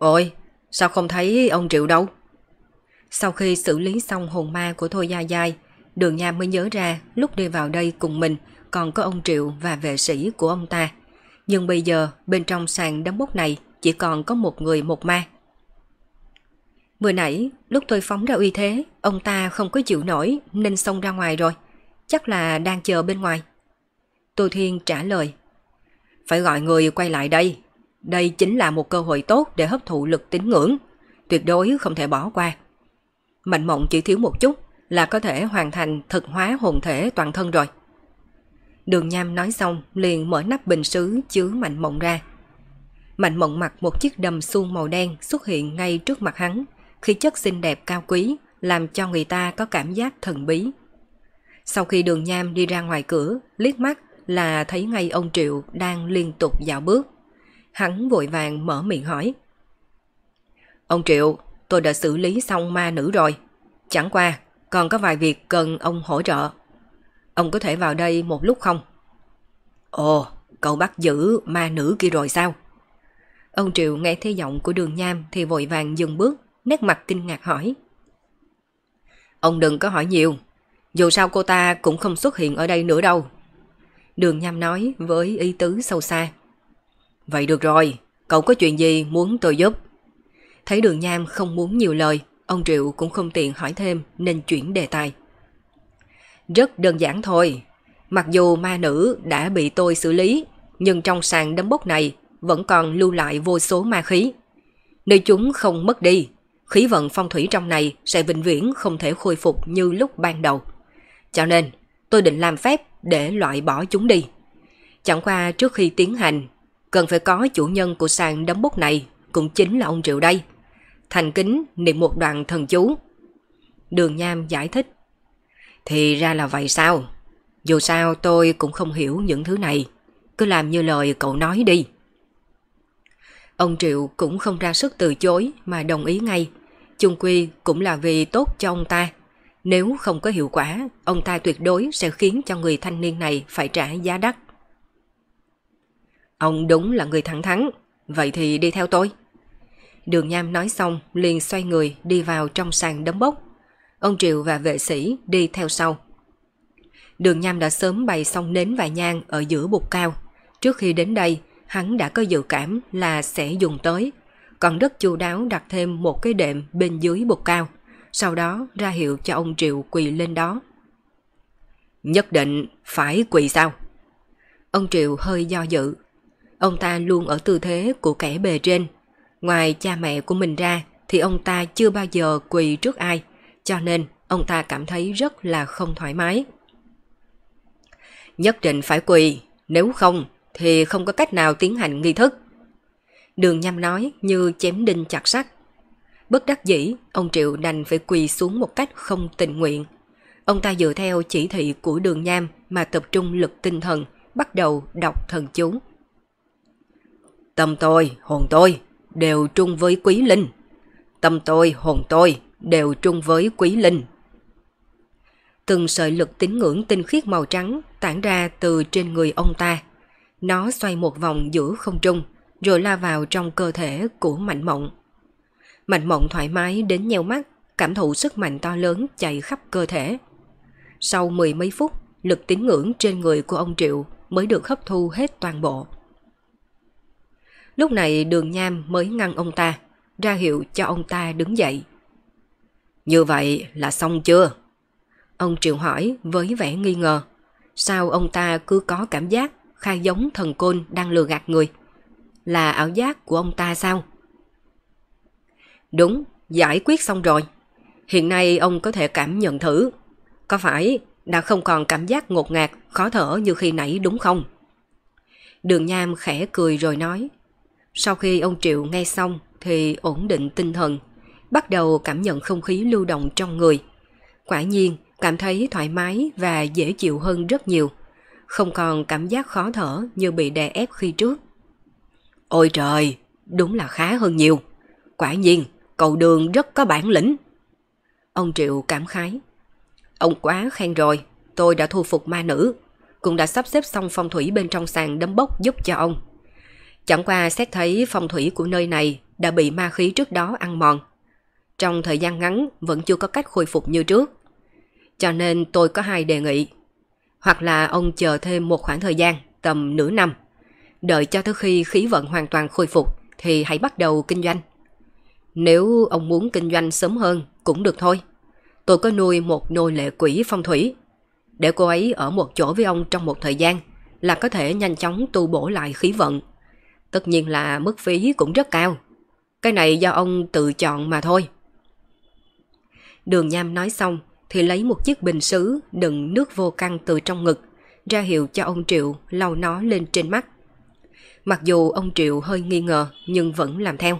Ôi, sao không thấy ông Triệu đâu? Sau khi xử lý xong hồn ma của Thôi Gia Giai, Đường nhà mới nhớ ra lúc đi vào đây cùng mình còn có ông Triệu và vệ sĩ của ông ta. Nhưng bây giờ bên trong sàn đấm bốc này chỉ còn có một người một ma. Vừa nãy, lúc tôi phóng ra uy thế, ông ta không có chịu nổi nên xông ra ngoài rồi. Chắc là đang chờ bên ngoài. Tô Thiên trả lời. Phải gọi người quay lại đây. Đây chính là một cơ hội tốt để hấp thụ lực tín ngưỡng. Tuyệt đối không thể bỏ qua. Mạnh mộng chỉ thiếu một chút là có thể hoàn thành thực hóa hồn thể toàn thân rồi. Đường Nham nói xong liền mở nắp bình sứ chứa Mạnh Mộng ra. Mạnh Mộng mặc một chiếc đầm suông màu đen xuất hiện ngay trước mặt hắn, khí chất xinh đẹp cao quý, làm cho người ta có cảm giác thần bí. Sau khi đường Nham đi ra ngoài cửa, liếc mắt là thấy ngay ông Triệu đang liên tục dạo bước. Hắn vội vàng mở miệng hỏi. Ông Triệu, tôi đã xử lý xong ma nữ rồi. Chẳng qua, còn có vài việc cần ông hỗ trợ. Ông có thể vào đây một lúc không? Ồ, cậu bắt giữ ma nữ kia rồi sao? Ông Triệu nghe thấy giọng của đường nham thì vội vàng dừng bước, nét mặt kinh ngạc hỏi. Ông đừng có hỏi nhiều, dù sao cô ta cũng không xuất hiện ở đây nữa đâu. Đường nham nói với ý tứ sâu xa. Vậy được rồi, cậu có chuyện gì muốn tôi giúp? Thấy đường nham không muốn nhiều lời, ông Triệu cũng không tiện hỏi thêm nên chuyển đề tài. Rất đơn giản thôi. Mặc dù ma nữ đã bị tôi xử lý, nhưng trong sàn đấm bốc này vẫn còn lưu lại vô số ma khí. Nếu chúng không mất đi, khí vận phong thủy trong này sẽ vĩnh viễn không thể khôi phục như lúc ban đầu. Cho nên, tôi định làm phép để loại bỏ chúng đi. Chẳng qua trước khi tiến hành, cần phải có chủ nhân của sàn đấm bốc này, cũng chính là ông Triệu đây. Thành kính niệm một đoạn thần chú. Đường Nham giải thích. Thì ra là vậy sao? Dù sao tôi cũng không hiểu những thứ này. Cứ làm như lời cậu nói đi. Ông Triệu cũng không ra sức từ chối mà đồng ý ngay. Chung quy cũng là vì tốt cho ông ta. Nếu không có hiệu quả, ông ta tuyệt đối sẽ khiến cho người thanh niên này phải trả giá đắt. Ông đúng là người thẳng thắn, vậy thì đi theo tôi. Đường Nham nói xong liền xoay người đi vào trong sàn đấm bốc. Ông Triệu và vệ sĩ đi theo sau. Đường Nham đã sớm bày xong nến và nhang ở giữa bục cao. Trước khi đến đây, hắn đã có dự cảm là sẽ dùng tới. Còn rất chu đáo đặt thêm một cái đệm bên dưới bục cao. Sau đó ra hiệu cho ông Triệu quỳ lên đó. Nhất định phải quỳ sao? Ông Triệu hơi do dự. Ông ta luôn ở tư thế của kẻ bề trên. Ngoài cha mẹ của mình ra thì ông ta chưa bao giờ quỳ trước ai cho nên ông ta cảm thấy rất là không thoải mái. Nhất định phải quỳ, nếu không thì không có cách nào tiến hành nghi thức. Đường nhâm nói như chém đinh chặt sắt. Bất đắc dĩ, ông Triệu đành phải quỳ xuống một cách không tình nguyện. Ông ta dựa theo chỉ thị của đường nham mà tập trung lực tinh thần, bắt đầu đọc thần chú. Tâm tôi, hồn tôi, đều trung với quý linh. Tâm tôi, hồn tôi, đều trung với quý linh. Từng sợi lực tín ngưỡng tinh khiết màu trắng tản ra từ trên người ông ta. Nó xoay một vòng giữa không trung, rồi la vào trong cơ thể của Mạnh Mộng. Mạnh Mộng thoải mái đến nheo mắt, cảm thụ sức mạnh to lớn chạy khắp cơ thể. Sau mười mấy phút, lực tín ngưỡng trên người của ông Triệu mới được hấp thu hết toàn bộ. Lúc này đường nham mới ngăn ông ta, ra hiệu cho ông ta đứng dậy. Như vậy là xong chưa? Ông Triệu hỏi với vẻ nghi ngờ. Sao ông ta cứ có cảm giác khai giống thần côn đang lừa gạt người? Là ảo giác của ông ta sao? Đúng, giải quyết xong rồi. Hiện nay ông có thể cảm nhận thử. Có phải đã không còn cảm giác ngột ngạt, khó thở như khi nãy đúng không? Đường Nham khẽ cười rồi nói. Sau khi ông Triệu nghe xong thì ổn định tinh thần, bắt đầu cảm nhận không khí lưu động trong người. Quả nhiên, cảm thấy thoải mái và dễ chịu hơn rất nhiều. Không còn cảm giác khó thở như bị đè ép khi trước. Ôi trời, đúng là khá hơn nhiều. Quả nhiên, cậu đường rất có bản lĩnh. Ông Triệu cảm khái. Ông quá khen rồi, tôi đã thu phục ma nữ, cũng đã sắp xếp xong phong thủy bên trong sàn đấm bốc giúp cho ông. Chẳng qua xét thấy phong thủy của nơi này đã bị ma khí trước đó ăn mòn. Trong thời gian ngắn vẫn chưa có cách khôi phục như trước. Cho nên tôi có hai đề nghị. Hoặc là ông chờ thêm một khoảng thời gian, tầm nửa năm. Đợi cho tới khi khí vận hoàn toàn khôi phục thì hãy bắt đầu kinh doanh. Nếu ông muốn kinh doanh sớm hơn cũng được thôi. Tôi có nuôi một nô lệ quỷ phong thủy. Để cô ấy ở một chỗ với ông trong một thời gian là có thể nhanh chóng tu bổ lại khí vận. Tất nhiên là mức phí cũng rất cao. Cái này do ông tự chọn mà thôi. Đường Nham nói xong thì lấy một chiếc bình sứ đựng nước vô căng từ trong ngực, ra hiệu cho ông Triệu lau nó lên trên mắt. Mặc dù ông Triệu hơi nghi ngờ nhưng vẫn làm theo.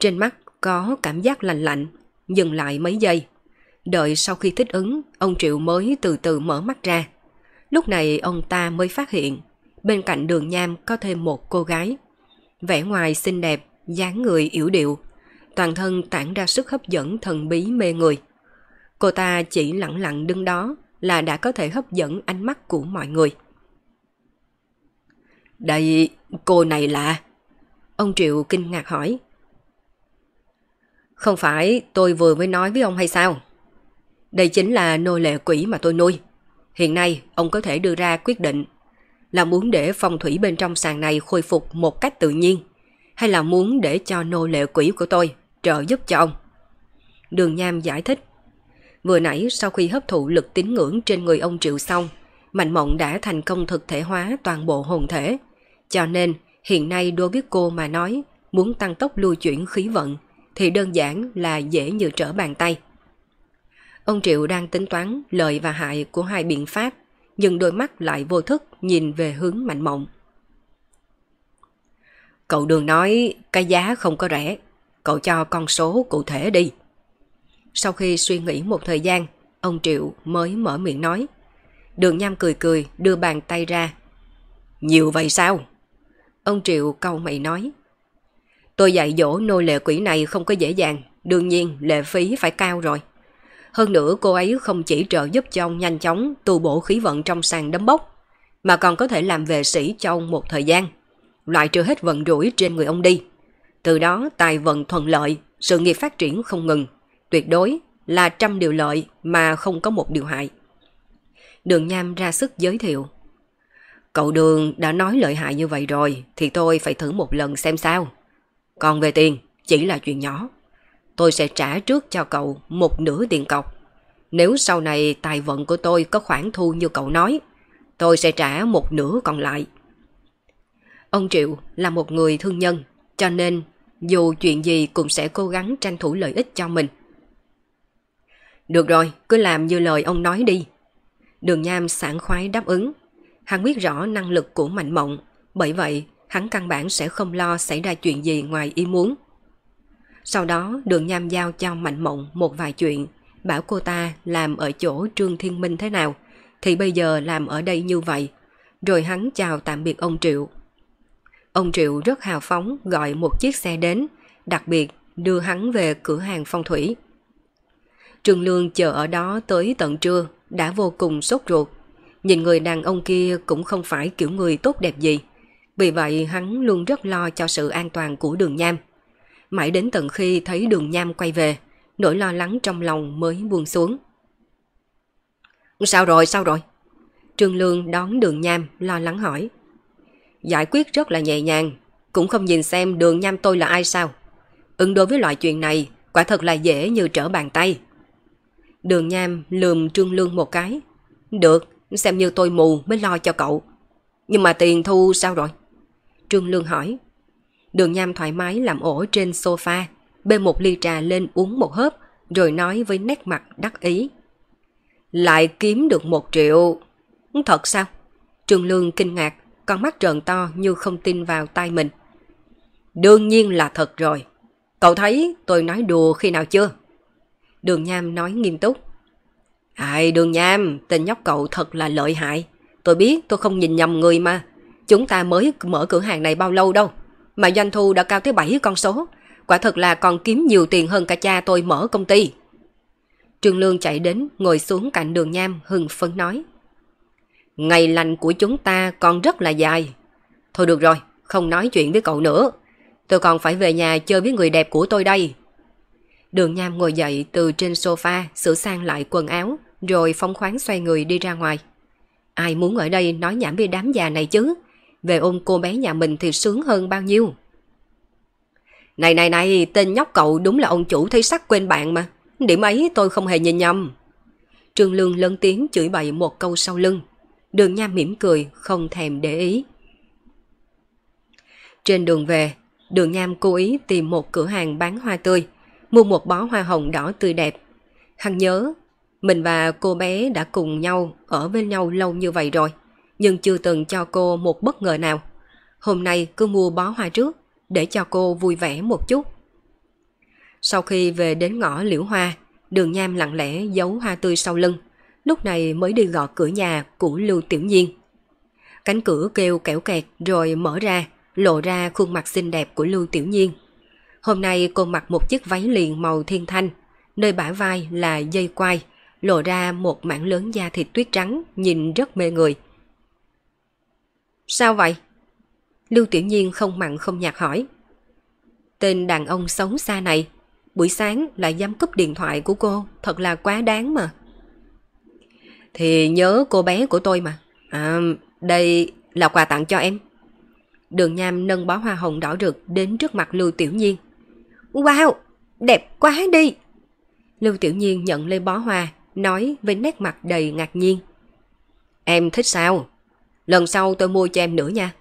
Trên mắt có cảm giác lạnh lạnh, dừng lại mấy giây. Đợi sau khi thích ứng, ông Triệu mới từ từ mở mắt ra. Lúc này ông ta mới phát hiện, bên cạnh đường nham có thêm một cô gái. Vẻ ngoài xinh đẹp, dáng người yếu điệu, toàn thân tản ra sức hấp dẫn thần bí mê người. Cô ta chỉ lặng lặng đứng đó là đã có thể hấp dẫn ánh mắt của mọi người. Đây, cô này là... Ông Triệu kinh ngạc hỏi. Không phải tôi vừa mới nói với ông hay sao? Đây chính là nô lệ quỷ mà tôi nuôi. Hiện nay ông có thể đưa ra quyết định là muốn để phong thủy bên trong sàn này khôi phục một cách tự nhiên hay là muốn để cho nô lệ quỷ của tôi trợ giúp cho ông. Đường Nham giải thích. Vừa nãy sau khi hấp thụ lực tín ngưỡng trên người ông Triệu xong, Mạnh Mộng đã thành công thực thể hóa toàn bộ hồn thể. Cho nên, hiện nay đối với cô mà nói, muốn tăng tốc lưu chuyển khí vận, thì đơn giản là dễ như trở bàn tay. Ông Triệu đang tính toán lợi và hại của hai biện pháp, nhưng đôi mắt lại vô thức nhìn về hướng Mạnh Mộng. Cậu đường nói cái giá không có rẻ, cậu cho con số cụ thể đi. Sau khi suy nghĩ một thời gian, ông Triệu mới mở miệng nói. Đường Nham cười cười đưa bàn tay ra. Nhiều vậy sao? Ông Triệu câu mày nói. Tôi dạy dỗ nô lệ quỷ này không có dễ dàng, đương nhiên lệ phí phải cao rồi. Hơn nữa cô ấy không chỉ trợ giúp cho ông nhanh chóng tu bổ khí vận trong sàn đấm bốc, mà còn có thể làm vệ sĩ cho ông một thời gian, loại trừ hết vận rủi trên người ông đi. Từ đó tài vận thuận lợi, sự nghiệp phát triển không ngừng, tuyệt đối là trăm điều lợi mà không có một điều hại. Đường Nham ra sức giới thiệu. Cậu Đường đã nói lợi hại như vậy rồi thì tôi phải thử một lần xem sao. Còn về tiền, chỉ là chuyện nhỏ. Tôi sẽ trả trước cho cậu một nửa tiền cọc. Nếu sau này tài vận của tôi có khoản thu như cậu nói, tôi sẽ trả một nửa còn lại. Ông Triệu là một người thương nhân, cho nên dù chuyện gì cũng sẽ cố gắng tranh thủ lợi ích cho mình. Được rồi, cứ làm như lời ông nói đi. Đường Nham sảng khoái đáp ứng. Hắn biết rõ năng lực của Mạnh Mộng, bởi vậy hắn căn bản sẽ không lo xảy ra chuyện gì ngoài ý muốn. Sau đó đường Nham giao cho Mạnh Mộng một vài chuyện, bảo cô ta làm ở chỗ Trương Thiên Minh thế nào, thì bây giờ làm ở đây như vậy. Rồi hắn chào tạm biệt ông Triệu. Ông Triệu rất hào phóng gọi một chiếc xe đến, đặc biệt đưa hắn về cửa hàng phong thủy. Trương Lương chờ ở đó tới tận trưa, đã vô cùng sốt ruột. Nhìn người đàn ông kia cũng không phải kiểu người tốt đẹp gì. Vì vậy hắn luôn rất lo cho sự an toàn của đường nham. Mãi đến tận khi thấy đường nham quay về, nỗi lo lắng trong lòng mới buông xuống. Sao rồi, sao rồi? Trương Lương đón đường nham lo lắng hỏi. Giải quyết rất là nhẹ nhàng, cũng không nhìn xem đường nham tôi là ai sao. Ứng đối với loại chuyện này, quả thật là dễ như trở bàn tay. Đường nham lườm Trương Lương một cái. Được, xem như tôi mù mới lo cho cậu. Nhưng mà tiền thu sao rồi? Trương Lương hỏi. Đường Nham thoải mái làm ổ trên sofa, bê một ly trà lên uống một hớp, rồi nói với nét mặt đắc ý. Lại kiếm được một triệu. Thật sao? Trương Lương kinh ngạc. con mắt trợn to như không tin vào tai mình. Đương nhiên là thật rồi. Cậu thấy tôi nói đùa khi nào chưa? Đường Nham nói nghiêm túc. Ai đường Nham, tên nhóc cậu thật là lợi hại. Tôi biết tôi không nhìn nhầm người mà. Chúng ta mới mở cửa hàng này bao lâu đâu. Mà doanh thu đã cao tới 7 con số. Quả thật là còn kiếm nhiều tiền hơn cả cha tôi mở công ty. Trương Lương chạy đến, ngồi xuống cạnh đường Nham, hừng phấn nói. Ngày lành của chúng ta còn rất là dài. Thôi được rồi, không nói chuyện với cậu nữa. Tôi còn phải về nhà chơi với người đẹp của tôi đây. Đường Nham ngồi dậy từ trên sofa, sửa sang lại quần áo, rồi phong khoáng xoay người đi ra ngoài. Ai muốn ở đây nói nhảm với đám già này chứ? Về ôm cô bé nhà mình thì sướng hơn bao nhiêu. Này này này, tên nhóc cậu đúng là ông chủ thấy sắc quên bạn mà. Điểm ấy tôi không hề nhìn nhầm. Trương Lương lớn tiếng chửi bậy một câu sau lưng. Đường Nham mỉm cười, không thèm để ý. Trên đường về, đường Nham cố ý tìm một cửa hàng bán hoa tươi, mua một bó hoa hồng đỏ tươi đẹp. Hắn nhớ, mình và cô bé đã cùng nhau, ở bên nhau lâu như vậy rồi, nhưng chưa từng cho cô một bất ngờ nào. Hôm nay cứ mua bó hoa trước, để cho cô vui vẻ một chút. Sau khi về đến ngõ liễu hoa, đường nham lặng lẽ giấu hoa tươi sau lưng, lúc này mới đi gõ cửa nhà của Lưu Tiểu Nhiên. Cánh cửa kêu kẻo kẹt rồi mở ra, lộ ra khuôn mặt xinh đẹp của Lưu Tiểu Nhiên. Hôm nay cô mặc một chiếc váy liền màu thiên thanh, nơi bả vai là dây quai, lộ ra một mảng lớn da thịt tuyết trắng, nhìn rất mê người. Sao vậy? Lưu Tiểu Nhiên không mặn không nhạt hỏi. Tên đàn ông xấu xa này, buổi sáng lại dám cúp điện thoại của cô, thật là quá đáng mà. Thì nhớ cô bé của tôi mà. À, đây là quà tặng cho em. Đường Nham nâng bó hoa hồng đỏ rực đến trước mặt Lưu Tiểu Nhiên. Wow, đẹp quá đi. Lưu Tiểu Nhiên nhận lấy bó hoa, nói với nét mặt đầy ngạc nhiên. Em thích sao? Lần sau tôi mua cho em nữa nha.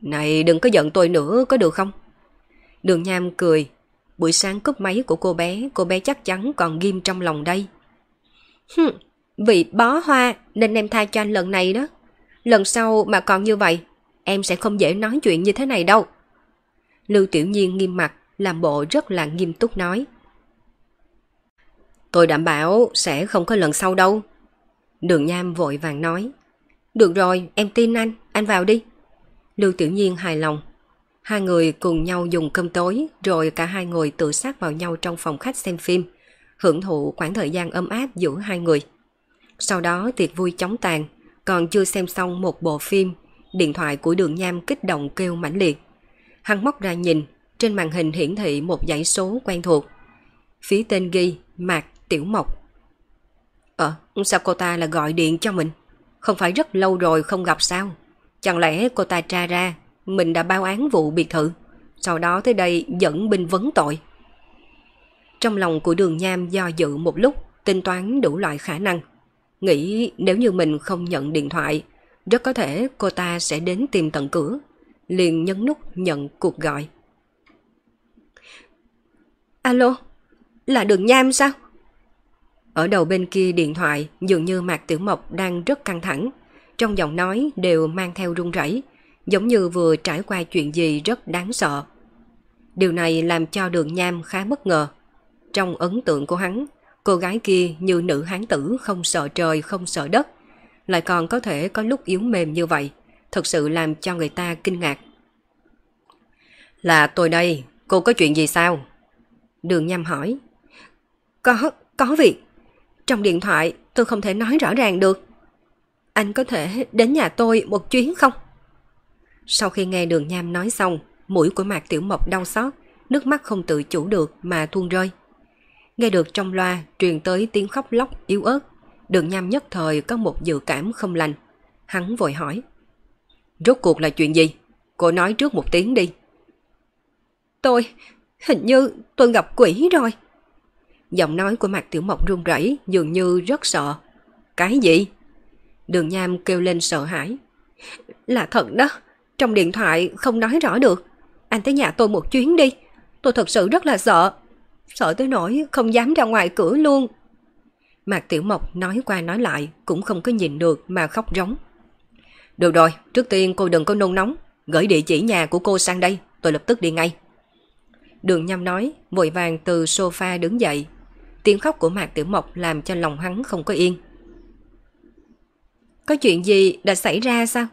Này đừng có giận tôi nữa có được không? Đường Nham cười. Buổi sáng cúp máy của cô bé, cô bé chắc chắn còn ghim trong lòng đây. Hừm, vì bó hoa nên em tha cho anh lần này đó. Lần sau mà còn như vậy, em sẽ không dễ nói chuyện như thế này đâu. Lưu Tiểu Nhiên nghiêm mặt, làm bộ rất là nghiêm túc nói. Tôi đảm bảo sẽ không có lần sau đâu. Đường Nham vội vàng nói. Được rồi, em tin anh, anh vào đi. Lưu Tiểu Nhiên hài lòng. Hai người cùng nhau dùng cơm tối, rồi cả hai người tự sát vào nhau trong phòng khách xem phim, hưởng thụ khoảng thời gian ấm áp giữa hai người. Sau đó tiệc vui chóng tàn, còn chưa xem xong một bộ phim, điện thoại của đường nham kích động kêu mãnh liệt. Hắn móc ra nhìn, trên màn hình hiển thị một dãy số quen thuộc. Phía tên ghi Mạc Tiểu Mộc. Ờ, sao cô ta là gọi điện cho mình? Không phải rất lâu rồi không gặp sao? Chẳng lẽ cô ta tra ra mình đã bao án vụ biệt thự, sau đó tới đây dẫn binh vấn tội. Trong lòng của đường nham do dự một lúc, tính toán đủ loại khả năng. Nghĩ nếu như mình không nhận điện thoại, rất có thể cô ta sẽ đến tìm tận cửa. Liền nhấn nút nhận cuộc gọi. Alo, là đường nham sao? Ở đầu bên kia điện thoại dường như Mạc Tiểu Mộc đang rất căng thẳng. Trong giọng nói đều mang theo run rẩy, giống như vừa trải qua chuyện gì rất đáng sợ. Điều này làm cho đường nham khá bất ngờ. Trong ấn tượng của hắn, cô gái kia như nữ hán tử không sợ trời không sợ đất, lại còn có thể có lúc yếu mềm như vậy, thật sự làm cho người ta kinh ngạc. Là tôi đây, cô có chuyện gì sao? Đường nham hỏi. Có, có việc. Trong điện thoại tôi không thể nói rõ ràng được. Anh có thể đến nhà tôi một chuyến không? Sau khi nghe đường nham nói xong, mũi của Mạc Tiểu Mộc đau xót, nước mắt không tự chủ được mà tuôn rơi. Nghe được trong loa truyền tới tiếng khóc lóc yếu ớt, đường nham nhất thời có một dự cảm không lành. Hắn vội hỏi. Rốt cuộc là chuyện gì? Cô nói trước một tiếng đi. Tôi, hình như tôi gặp quỷ rồi. Giọng nói của Mạc Tiểu Mộc run rẩy dường như rất sợ. Cái gì? Đường Nham kêu lên sợ hãi. Là thật đó, trong điện thoại không nói rõ được. Anh tới nhà tôi một chuyến đi. Tôi thật sự rất là sợ. Sợ tới nỗi không dám ra ngoài cửa luôn. Mạc Tiểu Mộc nói qua nói lại cũng không có nhìn được mà khóc rống. Được rồi, trước tiên cô đừng có nôn nóng, gửi địa chỉ nhà của cô sang đây, tôi lập tức đi ngay. Đường nhâm nói, vội vàng từ sofa đứng dậy. Tiếng khóc của Mạc Tiểu Mộc làm cho lòng hắn không có yên. Có chuyện gì đã xảy ra sao?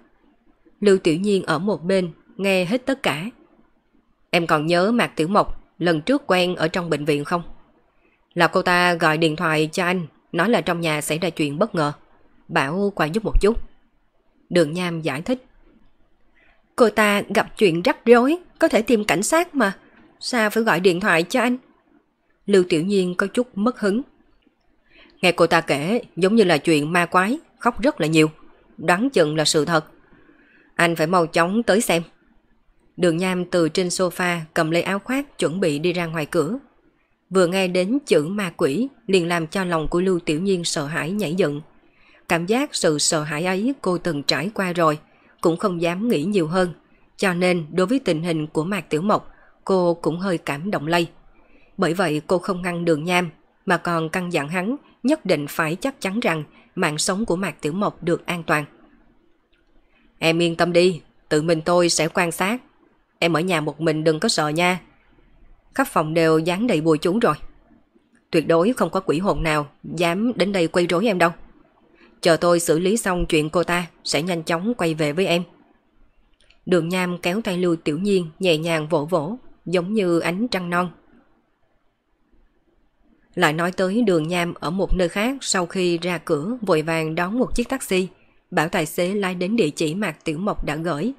Lưu Tiểu Nhiên ở một bên, nghe hết tất cả. Em còn nhớ Mạc Tiểu Mộc lần trước quen ở trong bệnh viện không? Là cô ta gọi điện thoại cho anh, nói là trong nhà xảy ra chuyện bất ngờ. Bảo qua giúp một chút. Đường Nham giải thích. Cô ta gặp chuyện rắc rối, có thể tìm cảnh sát mà. Sao phải gọi điện thoại cho anh? Lưu Tiểu Nhiên có chút mất hứng. Nghe cô ta kể giống như là chuyện ma quái, khóc rất là nhiều. Đoán chừng là sự thật. Anh phải mau chóng tới xem. Đường Nham từ trên sofa cầm lấy áo khoác chuẩn bị đi ra ngoài cửa. Vừa nghe đến chữ ma quỷ liền làm cho lòng của Lưu Tiểu Nhiên sợ hãi nhảy dựng. Cảm giác sự sợ hãi ấy cô từng trải qua rồi, cũng không dám nghĩ nhiều hơn. Cho nên đối với tình hình của Mạc Tiểu Mộc, cô cũng hơi cảm động lây. Bởi vậy cô không ngăn đường nham, mà còn căn dặn hắn nhất định phải chắc chắn rằng mạng sống của Mạc Tiểu Mộc được an toàn. Em yên tâm đi, tự mình tôi sẽ quan sát. Em ở nhà một mình đừng có sợ nha. Khắp phòng đều dán đầy bùi chú rồi. Tuyệt đối không có quỷ hồn nào dám đến đây quay rối em đâu. Chờ tôi xử lý xong chuyện cô ta sẽ nhanh chóng quay về với em. Đường Nham kéo tay Lưu Tiểu Nhiên nhẹ nhàng vỗ vỗ, giống như ánh trăng non. Lại nói tới đường Nham ở một nơi khác sau khi ra cửa vội vàng đón một chiếc taxi, bảo tài xế lái đến địa chỉ Mạc Tiểu Mộc đã gửi.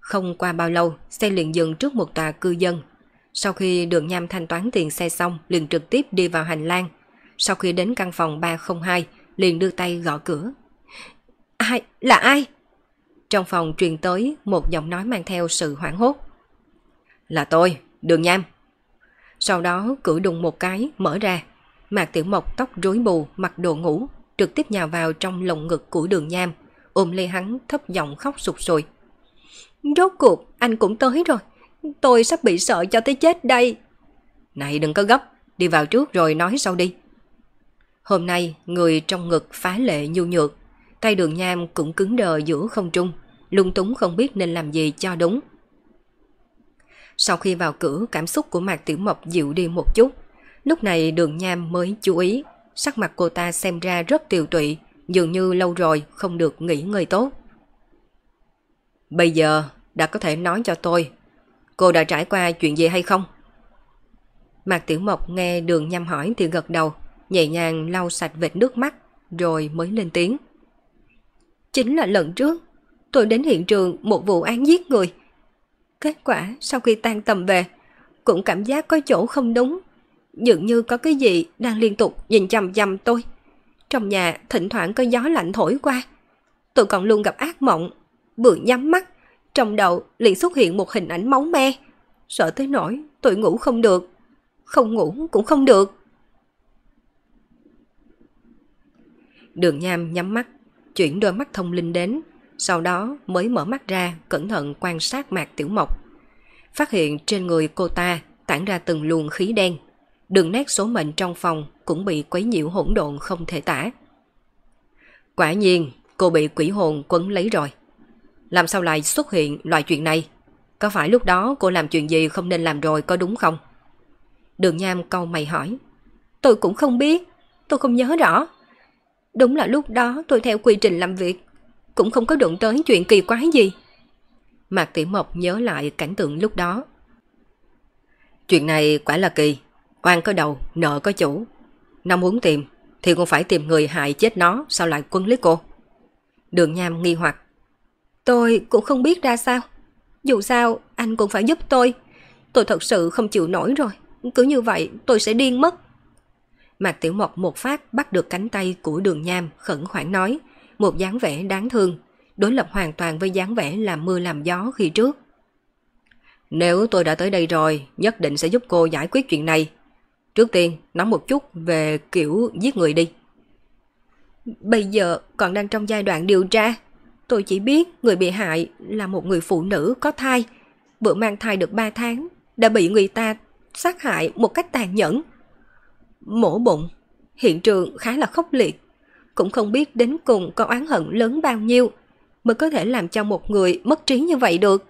Không qua bao lâu, xe liền dừng trước một tòa cư dân. Sau khi đường Nham thanh toán tiền xe xong, liền trực tiếp đi vào hành lang. Sau khi đến căn phòng 302, liền đưa tay gõ cửa. Ai? Là ai? Trong phòng truyền tới một giọng nói mang theo sự hoảng hốt. Là tôi, Đường Nham. Sau đó cử đùng một cái, mở ra. Mạc Tiểu Mộc tóc rối bù, mặc đồ ngủ, trực tiếp nhào vào trong lồng ngực của Đường Nham, ôm lấy hắn thấp giọng khóc sụt sùi. Rốt cuộc, anh cũng tới rồi. Tôi sắp bị sợ cho tới chết đây. Này đừng có gấp, đi vào trước rồi nói sau đi. Hôm nay, người trong ngực phá lệ nhu nhược, tay đường nham cũng cứng đờ giữa không trung, lung túng không biết nên làm gì cho đúng. Sau khi vào cửa, cảm xúc của Mạc Tiểu Mộc dịu đi một chút. Lúc này đường nham mới chú ý, sắc mặt cô ta xem ra rất tiều tụy, dường như lâu rồi không được nghỉ ngơi tốt. Bây giờ đã có thể nói cho tôi, cô đã trải qua chuyện gì hay không? Mạc Tiểu Mộc nghe đường nham hỏi thì gật đầu, nhẹ nhàng lau sạch vệt nước mắt, rồi mới lên tiếng. Chính là lần trước, tôi đến hiện trường một vụ án giết người. Kết quả sau khi tan tầm về, cũng cảm giác có chỗ không đúng. Dường như có cái gì đang liên tục nhìn chằm chằm tôi. Trong nhà thỉnh thoảng có gió lạnh thổi qua. Tôi còn luôn gặp ác mộng. Vừa nhắm mắt, trong đầu liền xuất hiện một hình ảnh máu me. Sợ tới nỗi tôi ngủ không được. Không ngủ cũng không được. Đường Nham nhắm mắt, chuyển đôi mắt thông linh đến, sau đó mới mở mắt ra cẩn thận quan sát Mạc Tiểu Mộc. Phát hiện trên người cô ta tản ra từng luồng khí đen, đường nét số mệnh trong phòng cũng bị quấy nhiễu hỗn độn không thể tả. Quả nhiên, cô bị quỷ hồn quấn lấy rồi. Làm sao lại xuất hiện loại chuyện này? Có phải lúc đó cô làm chuyện gì không nên làm rồi có đúng không? Đường Nham câu mày hỏi. Tôi cũng không biết, tôi không nhớ rõ. Đúng là lúc đó tôi theo quy trình làm việc, cũng không có đụng tới chuyện kỳ quái gì. Mạc Tiểu Mộc nhớ lại cảnh tượng lúc đó. Chuyện này quả là kỳ, oan có đầu, nợ có chủ. Nó muốn tìm, thì cũng phải tìm người hại chết nó, sao lại quân lấy cô? Đường Nham nghi hoặc. Tôi cũng không biết ra sao. Dù sao, anh cũng phải giúp tôi. Tôi thật sự không chịu nổi rồi. Cứ như vậy, tôi sẽ điên mất. Mạc Tiểu Mộc một phát bắt được cánh tay của đường nham khẩn khoản nói, một dáng vẻ đáng thương, đối lập hoàn toàn với dáng vẻ làm mưa làm gió khi trước. Nếu tôi đã tới đây rồi, nhất định sẽ giúp cô giải quyết chuyện này. Trước tiên, nói một chút về kiểu giết người đi. Bây giờ còn đang trong giai đoạn điều tra. Tôi chỉ biết người bị hại là một người phụ nữ có thai, vừa mang thai được 3 tháng, đã bị người ta sát hại một cách tàn nhẫn mổ bụng. Hiện trường khá là khốc liệt. Cũng không biết đến cùng có oán hận lớn bao nhiêu. mới có thể làm cho một người mất trí như vậy được?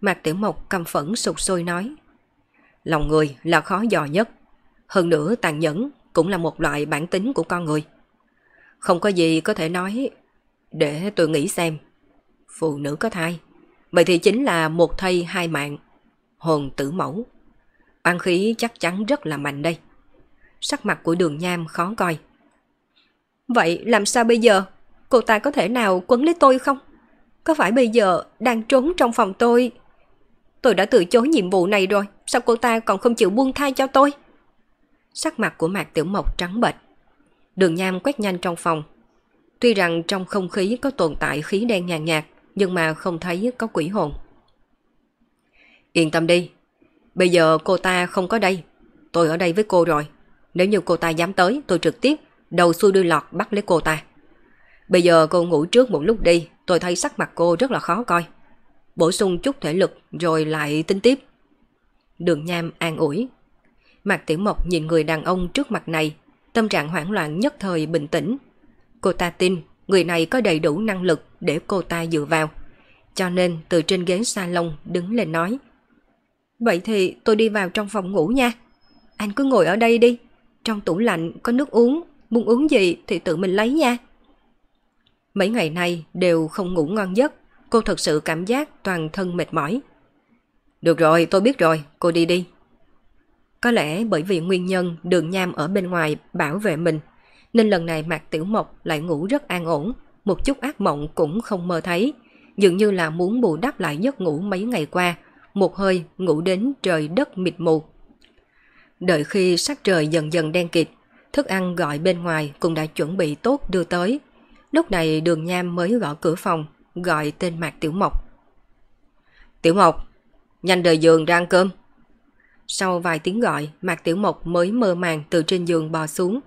Mạc Tiểu Mộc cầm phẫn sụt sôi nói. Lòng người là khó dò nhất. Hơn nữa tàn nhẫn cũng là một loại bản tính của con người. Không có gì có thể nói để tôi nghĩ xem. Phụ nữ có thai. Vậy thì chính là một thây hai mạng. Hồn tử mẫu. Oan khí chắc chắn rất là mạnh đây. Sắc mặt của đường nham khó coi. Vậy làm sao bây giờ? Cô ta có thể nào quấn lấy tôi không? Có phải bây giờ đang trốn trong phòng tôi? Tôi đã từ chối nhiệm vụ này rồi, sao cô ta còn không chịu buông thai cho tôi? Sắc mặt của Mạc Tiểu Mộc trắng bệch. Đường nham quét nhanh trong phòng. Tuy rằng trong không khí có tồn tại khí đen nhàn nhạt, nhưng mà không thấy có quỷ hồn. Yên tâm đi, bây giờ cô ta không có đây. Tôi ở đây với cô rồi. Nếu như cô ta dám tới, tôi trực tiếp đầu xuôi đuôi lọt bắt lấy cô ta. Bây giờ cô ngủ trước một lúc đi, tôi thấy sắc mặt cô rất là khó coi. Bổ sung chút thể lực rồi lại tính tiếp. Đường Nham an ủi. Mạc Tiểu Mộc nhìn người đàn ông trước mặt này, tâm trạng hoảng loạn nhất thời bình tĩnh. Cô ta tin người này có đầy đủ năng lực để cô ta dựa vào. Cho nên từ trên ghế salon đứng lên nói. Vậy thì tôi đi vào trong phòng ngủ nha. Anh cứ ngồi ở đây đi. Trong tủ lạnh có nước uống, muốn uống gì thì tự mình lấy nha. Mấy ngày nay đều không ngủ ngon giấc, cô thật sự cảm giác toàn thân mệt mỏi. Được rồi, tôi biết rồi, cô đi đi. Có lẽ bởi vì nguyên nhân đường nham ở bên ngoài bảo vệ mình, nên lần này Mạc Tiểu Mộc lại ngủ rất an ổn, một chút ác mộng cũng không mơ thấy, dường như là muốn bù đắp lại giấc ngủ mấy ngày qua, một hơi ngủ đến trời đất mịt mù. Đợi khi sắc trời dần dần đen kịt, thức ăn gọi bên ngoài cũng đã chuẩn bị tốt đưa tới. Lúc này đường nham mới gõ cửa phòng, gọi tên Mạc Tiểu Mộc. Tiểu Mộc, nhanh rời giường ra ăn cơm. Sau vài tiếng gọi, Mạc Tiểu Mộc mới mơ màng từ trên giường bò xuống,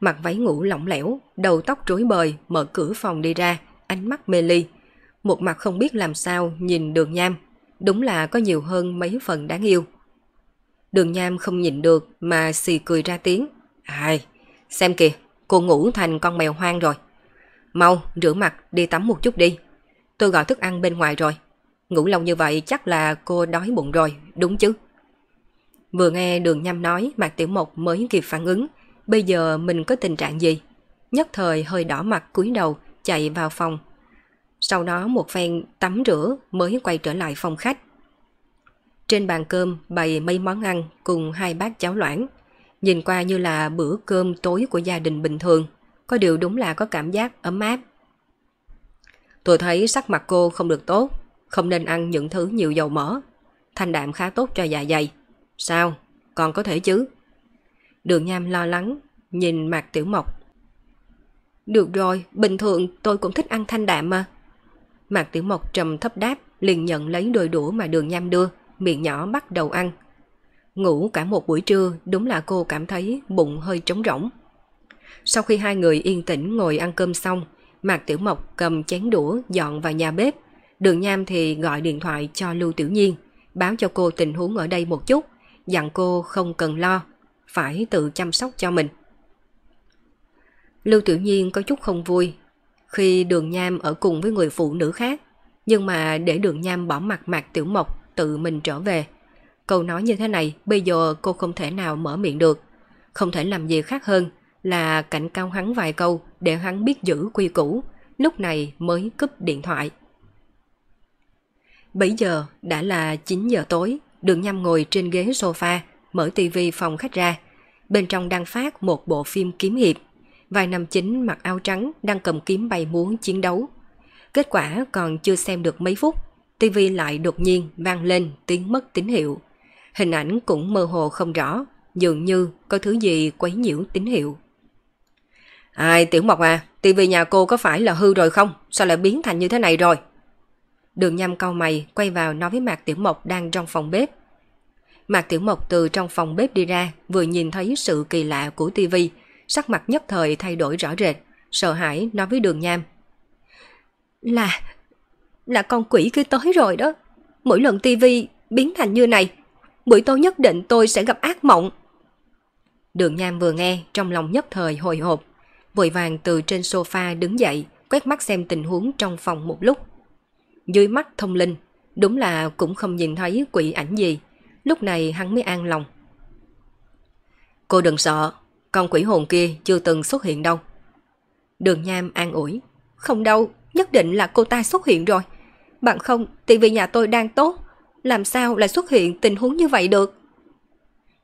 mặc váy ngủ lỏng lẻo, đầu tóc rối bời, mở cửa phòng đi ra, ánh mắt mê ly. Một mặt không biết làm sao nhìn đường nham, đúng là có nhiều hơn mấy phần đáng yêu. Đường nham không nhìn được mà xì cười ra tiếng. Ai, xem kìa, cô ngủ thành con mèo hoang rồi. Mau, rửa mặt, đi tắm một chút đi. Tôi gọi thức ăn bên ngoài rồi. Ngủ lâu như vậy chắc là cô đói bụng rồi, đúng chứ? Vừa nghe đường nhâm nói Mạc Tiểu Mộc mới kịp phản ứng. Bây giờ mình có tình trạng gì? Nhất thời hơi đỏ mặt cúi đầu, chạy vào phòng. Sau đó một phen tắm rửa mới quay trở lại phòng khách. Trên bàn cơm bày mấy món ăn cùng hai bát cháo loãng. Nhìn qua như là bữa cơm tối của gia đình bình thường. Có điều đúng là có cảm giác ấm áp. Tôi thấy sắc mặt cô không được tốt, không nên ăn những thứ nhiều dầu mỡ. Thanh đạm khá tốt cho dạ dày. Sao? Còn có thể chứ? Đường Nham lo lắng, nhìn mặt Tiểu Mộc. Được rồi, bình thường tôi cũng thích ăn thanh đạm mà. Mạc Tiểu Mộc trầm thấp đáp, liền nhận lấy đôi đũa mà đường Nham đưa, miệng nhỏ bắt đầu ăn. Ngủ cả một buổi trưa, đúng là cô cảm thấy bụng hơi trống rỗng. Sau khi hai người yên tĩnh ngồi ăn cơm xong, Mạc Tiểu Mộc cầm chén đũa dọn vào nhà bếp. Đường Nham thì gọi điện thoại cho Lưu Tiểu Nhiên, báo cho cô tình huống ở đây một chút, dặn cô không cần lo, phải tự chăm sóc cho mình. Lưu Tiểu Nhiên có chút không vui khi đường Nham ở cùng với người phụ nữ khác, nhưng mà để đường Nham bỏ mặt Mạc Tiểu Mộc tự mình trở về. Câu nói như thế này bây giờ cô không thể nào mở miệng được, không thể làm gì khác hơn là cảnh cao hắn vài câu để hắn biết giữ quy củ, lúc này mới cúp điện thoại. Bây giờ đã là 9 giờ tối, đường nhâm ngồi trên ghế sofa, mở tivi phòng khách ra. Bên trong đang phát một bộ phim kiếm hiệp. Vài nam chính mặc áo trắng đang cầm kiếm bay muốn chiến đấu. Kết quả còn chưa xem được mấy phút, tivi lại đột nhiên vang lên tiếng mất tín hiệu. Hình ảnh cũng mơ hồ không rõ, dường như có thứ gì quấy nhiễu tín hiệu. Ai Tiểu Mộc à, tivi nhà cô có phải là hư rồi không? Sao lại biến thành như thế này rồi? Đường nhâm cau mày quay vào nói với Mạc Tiểu Mộc đang trong phòng bếp. Mạc Tiểu Mộc từ trong phòng bếp đi ra vừa nhìn thấy sự kỳ lạ của tivi, sắc mặt nhất thời thay đổi rõ rệt, sợ hãi nói với đường nham. Là, là con quỷ kia tới rồi đó. Mỗi lần tivi biến thành như này, buổi tối nhất định tôi sẽ gặp ác mộng. Đường nham vừa nghe trong lòng nhất thời hồi hộp, vội vàng từ trên sofa đứng dậy, quét mắt xem tình huống trong phòng một lúc. Dưới mắt thông linh, đúng là cũng không nhìn thấy quỷ ảnh gì. Lúc này hắn mới an lòng. Cô đừng sợ, con quỷ hồn kia chưa từng xuất hiện đâu. Đường Nham an ủi. Không đâu, nhất định là cô ta xuất hiện rồi. Bạn không, thì vì nhà tôi đang tốt. Làm sao lại xuất hiện tình huống như vậy được?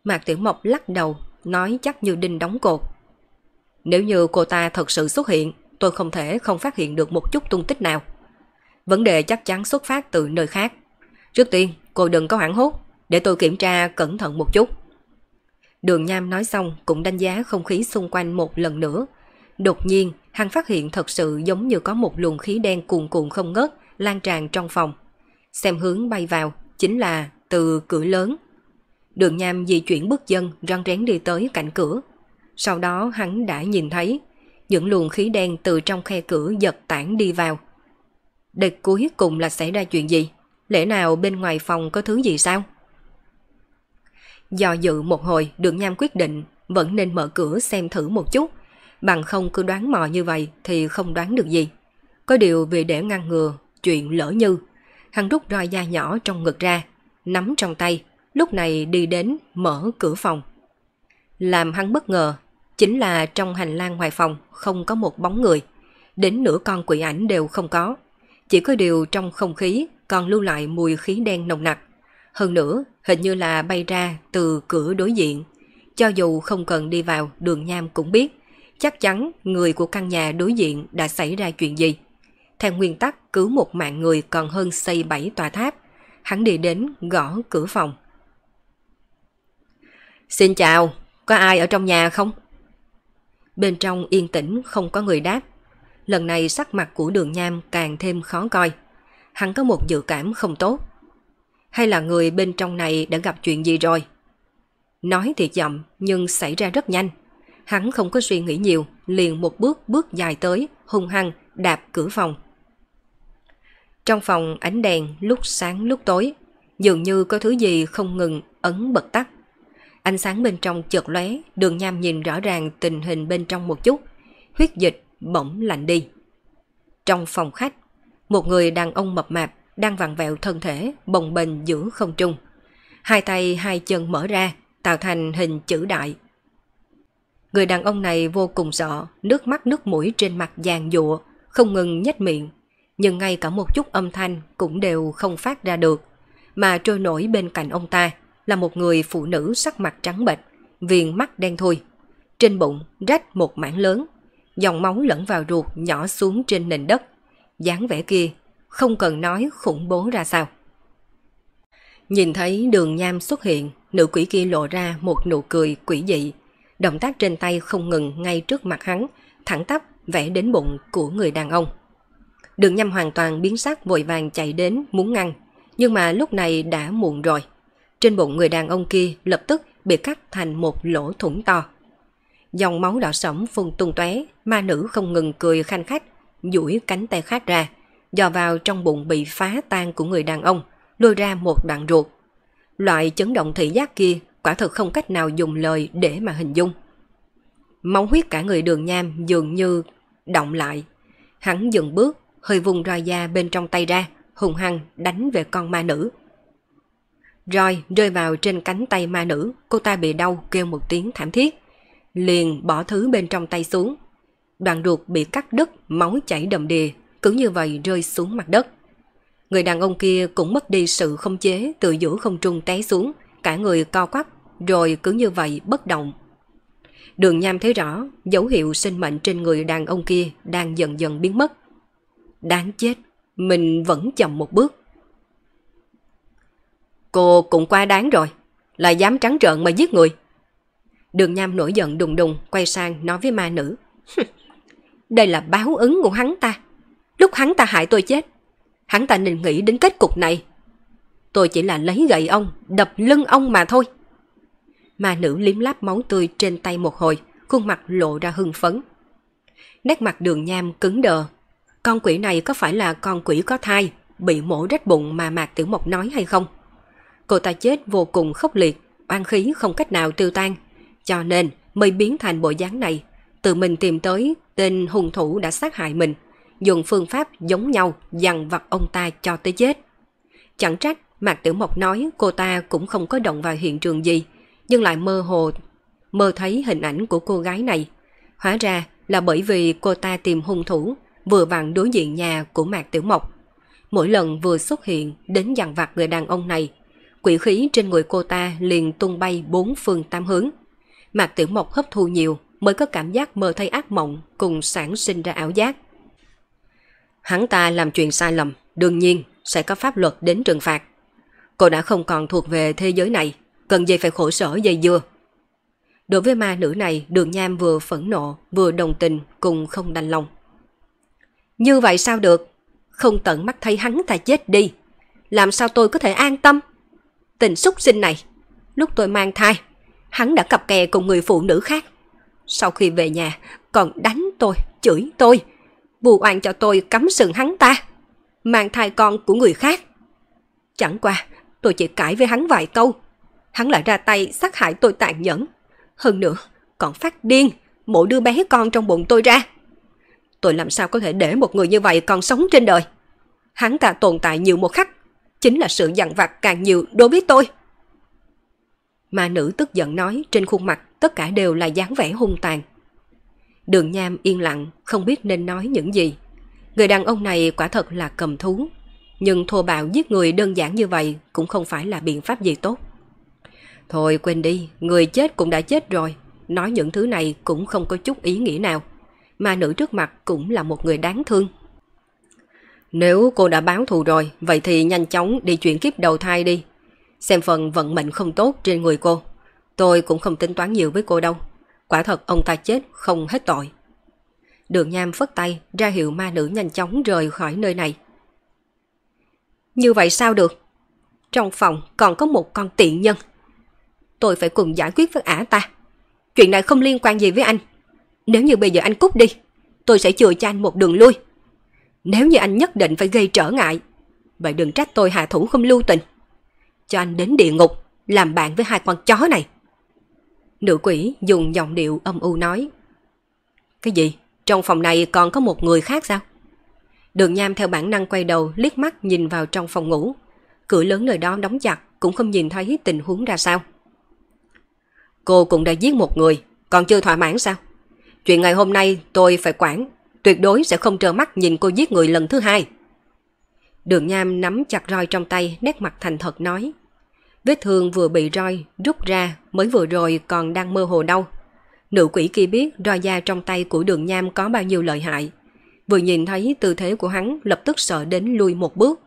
Mạc Tiểu Mộc lắc đầu, nói chắc như đinh đóng cột. Nếu như cô ta thật sự xuất hiện, tôi không thể không phát hiện được một chút tung tích nào. Vấn đề chắc chắn xuất phát từ nơi khác. Trước tiên, cô đừng có hoảng hốt, để tôi kiểm tra cẩn thận một chút. Đường Nham nói xong cũng đánh giá không khí xung quanh một lần nữa. Đột nhiên, hắn phát hiện thật sự giống như có một luồng khí đen cuồn cuộn không ngớt lan tràn trong phòng. Xem hướng bay vào, chính là từ cửa lớn. Đường Nham di chuyển bước chân răng rén đi tới cạnh cửa. Sau đó hắn đã nhìn thấy những luồng khí đen từ trong khe cửa giật tản đi vào. Đợt cuối cùng là xảy ra chuyện gì? Lẽ nào bên ngoài phòng có thứ gì sao? Do dự một hồi, đường nham quyết định vẫn nên mở cửa xem thử một chút. Bằng không cứ đoán mò như vậy thì không đoán được gì. Có điều vì để ngăn ngừa chuyện lỡ như, hắn rút roi da nhỏ trong ngực ra, nắm trong tay, lúc này đi đến mở cửa phòng. Làm hắn bất ngờ, chính là trong hành lang ngoài phòng không có một bóng người. Đến nửa con quỷ ảnh đều không có. Chỉ có điều trong không khí còn lưu lại mùi khí đen nồng nặc. Hơn nữa, hình như là bay ra từ cửa đối diện. Cho dù không cần đi vào, đường nham cũng biết, chắc chắn người của căn nhà đối diện đã xảy ra chuyện gì. Theo nguyên tắc cứu một mạng người còn hơn xây bảy tòa tháp, hắn đi đến gõ cửa phòng. Xin chào, có ai ở trong nhà không? Bên trong yên tĩnh không có người đáp. Lần này sắc mặt của đường nham càng thêm khó coi. Hắn có một dự cảm không tốt. Hay là người bên trong này đã gặp chuyện gì rồi? Nói thì chậm nhưng xảy ra rất nhanh. Hắn không có suy nghĩ nhiều, liền một bước bước dài tới, hung hăng, đạp cửa phòng. Trong phòng ánh đèn lúc sáng lúc tối, dường như có thứ gì không ngừng ấn bật tắt. Ánh sáng bên trong chợt lóe, đường nham nhìn rõ ràng tình hình bên trong một chút, huyết dịch bỗng lạnh đi. Trong phòng khách, một người đàn ông mập mạp đang vặn vẹo thân thể bồng bềnh giữa không trung. Hai tay hai chân mở ra, tạo thành hình chữ đại. Người đàn ông này vô cùng sợ, nước mắt nước mũi trên mặt vàng dụa, không ngừng nhếch miệng. Nhưng ngay cả một chút âm thanh cũng đều không phát ra được. Mà trôi nổi bên cạnh ông ta là một người phụ nữ sắc mặt trắng bệch, viền mắt đen thui. Trên bụng rách một mảng lớn, dòng máu lẫn vào ruột nhỏ xuống trên nền đất. dáng vẻ kia không cần nói khủng bố ra sao. Nhìn thấy đường nham xuất hiện, nữ quỷ kia lộ ra một nụ cười quỷ dị. Động tác trên tay không ngừng ngay trước mặt hắn, thẳng tắp vẽ đến bụng của người đàn ông. Đường nhâm hoàn toàn biến sắc vội vàng chạy đến muốn ngăn, nhưng mà lúc này đã muộn rồi. Trên bụng người đàn ông kia lập tức bị cắt thành một lỗ thủng to. Dòng máu đỏ sẫm phun tung tóe, ma nữ không ngừng cười khanh khách, duỗi cánh tay khác ra, dò vào trong bụng bị phá tan của người đàn ông, lôi ra một đoạn ruột. Loại chấn động thị giác kia quả thật không cách nào dùng lời để mà hình dung. Máu huyết cả người đường nham dường như động lại. Hắn dừng bước, hơi vùng roi da bên trong tay ra, hùng hăng đánh về con ma nữ. Roi rơi vào trên cánh tay ma nữ, cô ta bị đau kêu một tiếng thảm thiết. Liền bỏ thứ bên trong tay xuống. Đoạn ruột bị cắt đứt, máu chảy đầm đìa, cứ như vậy rơi xuống mặt đất. Người đàn ông kia cũng mất đi sự không chế từ giữa không trung té xuống, cả người co quắp, rồi cứ như vậy bất động. Đường Nham thấy rõ, dấu hiệu sinh mệnh trên người đàn ông kia đang dần dần biến mất. Đáng chết, mình vẫn chậm một bước. Cô cũng quá đáng rồi, là dám trắng trợn mà giết người. Đường Nham nổi giận đùng đùng quay sang nói với ma nữ. Đây là báo ứng của hắn ta. Lúc hắn ta hại tôi chết, hắn ta nên nghĩ đến kết cục này. Tôi chỉ là lấy gậy ông, đập lưng ông mà thôi. Ma nữ liếm láp máu tươi trên tay một hồi, khuôn mặt lộ ra hưng phấn. Nét mặt đường nham cứng đờ. Con quỷ này có phải là con quỷ có thai, bị mổ rách bụng mà Mạc Tiểu Mộc nói hay không? Cô ta chết vô cùng khốc liệt, oan khí không cách nào tiêu tan, cho nên mới biến thành bộ dáng này. Tự mình tìm tới tên hung thủ đã sát hại mình, dùng phương pháp giống nhau dằn vặt ông ta cho tới chết. Chẳng trách Mạc Tiểu Mộc nói cô ta cũng không có động vào hiện trường gì, nhưng lại mơ hồ mơ thấy hình ảnh của cô gái này. Hóa ra là bởi vì cô ta tìm hung thủ vừa vặn đối diện nhà của Mạc Tiểu Mộc. Mỗi lần vừa xuất hiện đến dằn vặt người đàn ông này, quỷ khí trên người cô ta liền tung bay bốn phương tám hướng. Mạc Tiểu Mộc hấp thu nhiều mới có cảm giác mơ thấy ác mộng cùng sản sinh ra ảo giác. Hắn ta làm chuyện sai lầm, đương nhiên sẽ có pháp luật đến trừng phạt. Cô đã không còn thuộc về thế giới này, cần gì phải khổ sở dây dưa. Đối với ma nữ này, đường nham vừa phẫn nộ, vừa đồng tình, cùng không đành lòng. Như vậy sao được? Không tận mắt thấy hắn ta chết đi. Làm sao tôi có thể an tâm? Tình xúc sinh này, lúc tôi mang thai, hắn đã cặp kè cùng người phụ nữ khác. Sau khi về nhà, còn đánh tôi, chửi tôi, bù oan cho tôi cắm sừng hắn ta, mang thai con của người khác. Chẳng qua, tôi chỉ cãi với hắn vài câu. Hắn lại ra tay sát hại tôi tàn nhẫn. Hơn nữa, còn phát điên, mổ đưa bé con trong bụng tôi ra. Tôi làm sao có thể để một người như vậy còn sống trên đời? Hắn ta tồn tại nhiều một khắc, chính là sự dằn vặt càng nhiều đối với tôi. mà nữ tức giận nói trên khuôn mặt tất cả đều là dáng vẻ hung tàn. Đường Nham yên lặng, không biết nên nói những gì. Người đàn ông này quả thật là cầm thú, nhưng thô bạo giết người đơn giản như vậy cũng không phải là biện pháp gì tốt. Thôi quên đi, người chết cũng đã chết rồi, nói những thứ này cũng không có chút ý nghĩa nào. Mà nữ trước mặt cũng là một người đáng thương. Nếu cô đã báo thù rồi, vậy thì nhanh chóng đi chuyển kiếp đầu thai đi. Xem phần vận mệnh không tốt trên người cô. Tôi cũng không tính toán nhiều với cô đâu. Quả thật ông ta chết không hết tội. Đường Nham phất tay ra hiệu ma nữ nhanh chóng rời khỏi nơi này. Như vậy sao được? Trong phòng còn có một con tiện nhân. Tôi phải cùng giải quyết với ả ta. Chuyện này không liên quan gì với anh. Nếu như bây giờ anh cút đi, tôi sẽ chừa cho anh một đường lui. Nếu như anh nhất định phải gây trở ngại, vậy đừng trách tôi hạ thủ không lưu tình. Cho anh đến địa ngục, làm bạn với hai con chó này. Nữ quỷ dùng giọng điệu âm u nói. Cái gì? Trong phòng này còn có một người khác sao? Đường Nham theo bản năng quay đầu liếc mắt nhìn vào trong phòng ngủ. Cửa lớn nơi đó đóng chặt cũng không nhìn thấy tình huống ra sao. Cô cũng đã giết một người, còn chưa thỏa mãn sao? Chuyện ngày hôm nay tôi phải quản, tuyệt đối sẽ không trơ mắt nhìn cô giết người lần thứ hai. Đường Nham nắm chặt roi trong tay, nét mặt thành thật nói. Vết thương vừa bị roi rút ra mới vừa rồi còn đang mơ hồ đau. Nữ quỷ kia biết roi da trong tay của đường Nham có bao nhiêu lợi hại, Vừa nhìn thấy tư thế của hắn lập tức sợ đến lui một bước,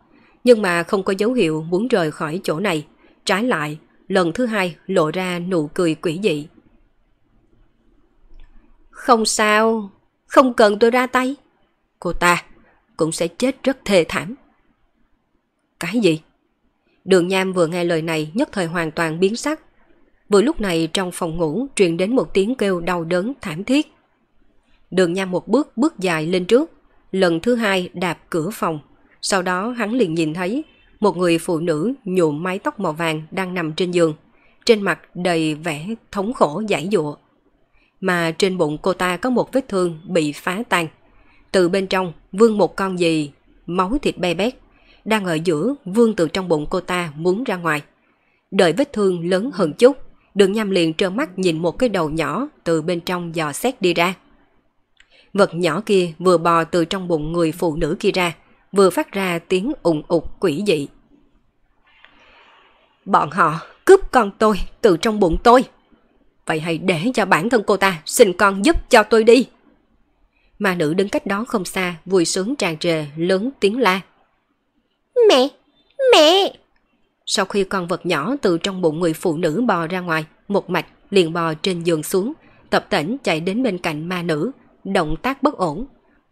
nhưng mà không có dấu hiệu muốn rời khỏi chỗ này. Trái lại, lần thứ hai lộ ra nụ cười quỷ dị. Không sao, không cần tôi ra tay. Cô ta cũng sẽ chết rất thê thảm. Cái gì? Đường Nham vừa nghe lời này nhất thời hoàn toàn biến sắc. Vừa lúc này trong phòng ngủ truyền đến một tiếng kêu đau đớn thảm thiết. Đường Nham một bước bước dài lên trước, lần thứ hai đạp cửa phòng. Sau đó hắn liền nhìn thấy một người phụ nữ nhuộm mái tóc màu vàng đang nằm trên giường. Trên mặt đầy vẻ thống khổ giải dụa. Mà trên bụng cô ta có một vết thương bị phá tan. Từ bên trong vương một con gì, máu thịt be bét. Đang ở giữa vương từ trong bụng cô ta muốn ra ngoài. Đợi vết thương lớn hơn chút, đường nham liền trơ mắt nhìn một cái đầu nhỏ từ bên trong dò xét đi ra. Vật nhỏ kia vừa bò từ trong bụng người phụ nữ kia ra, vừa phát ra tiếng ủng ục quỷ dị. Bọn họ cướp con tôi từ trong bụng tôi. Vậy hãy để cho bản thân cô ta xin con giúp cho tôi đi. Mà nữ đứng cách đó không xa, vui sướng tràn trề, lớn tiếng la. Mẹ! Mẹ! Sau khi con vật nhỏ từ trong bụng người phụ nữ bò ra ngoài, một mạch liền bò trên giường xuống, tập tỉnh chạy đến bên cạnh ma nữ, động tác bất ổn,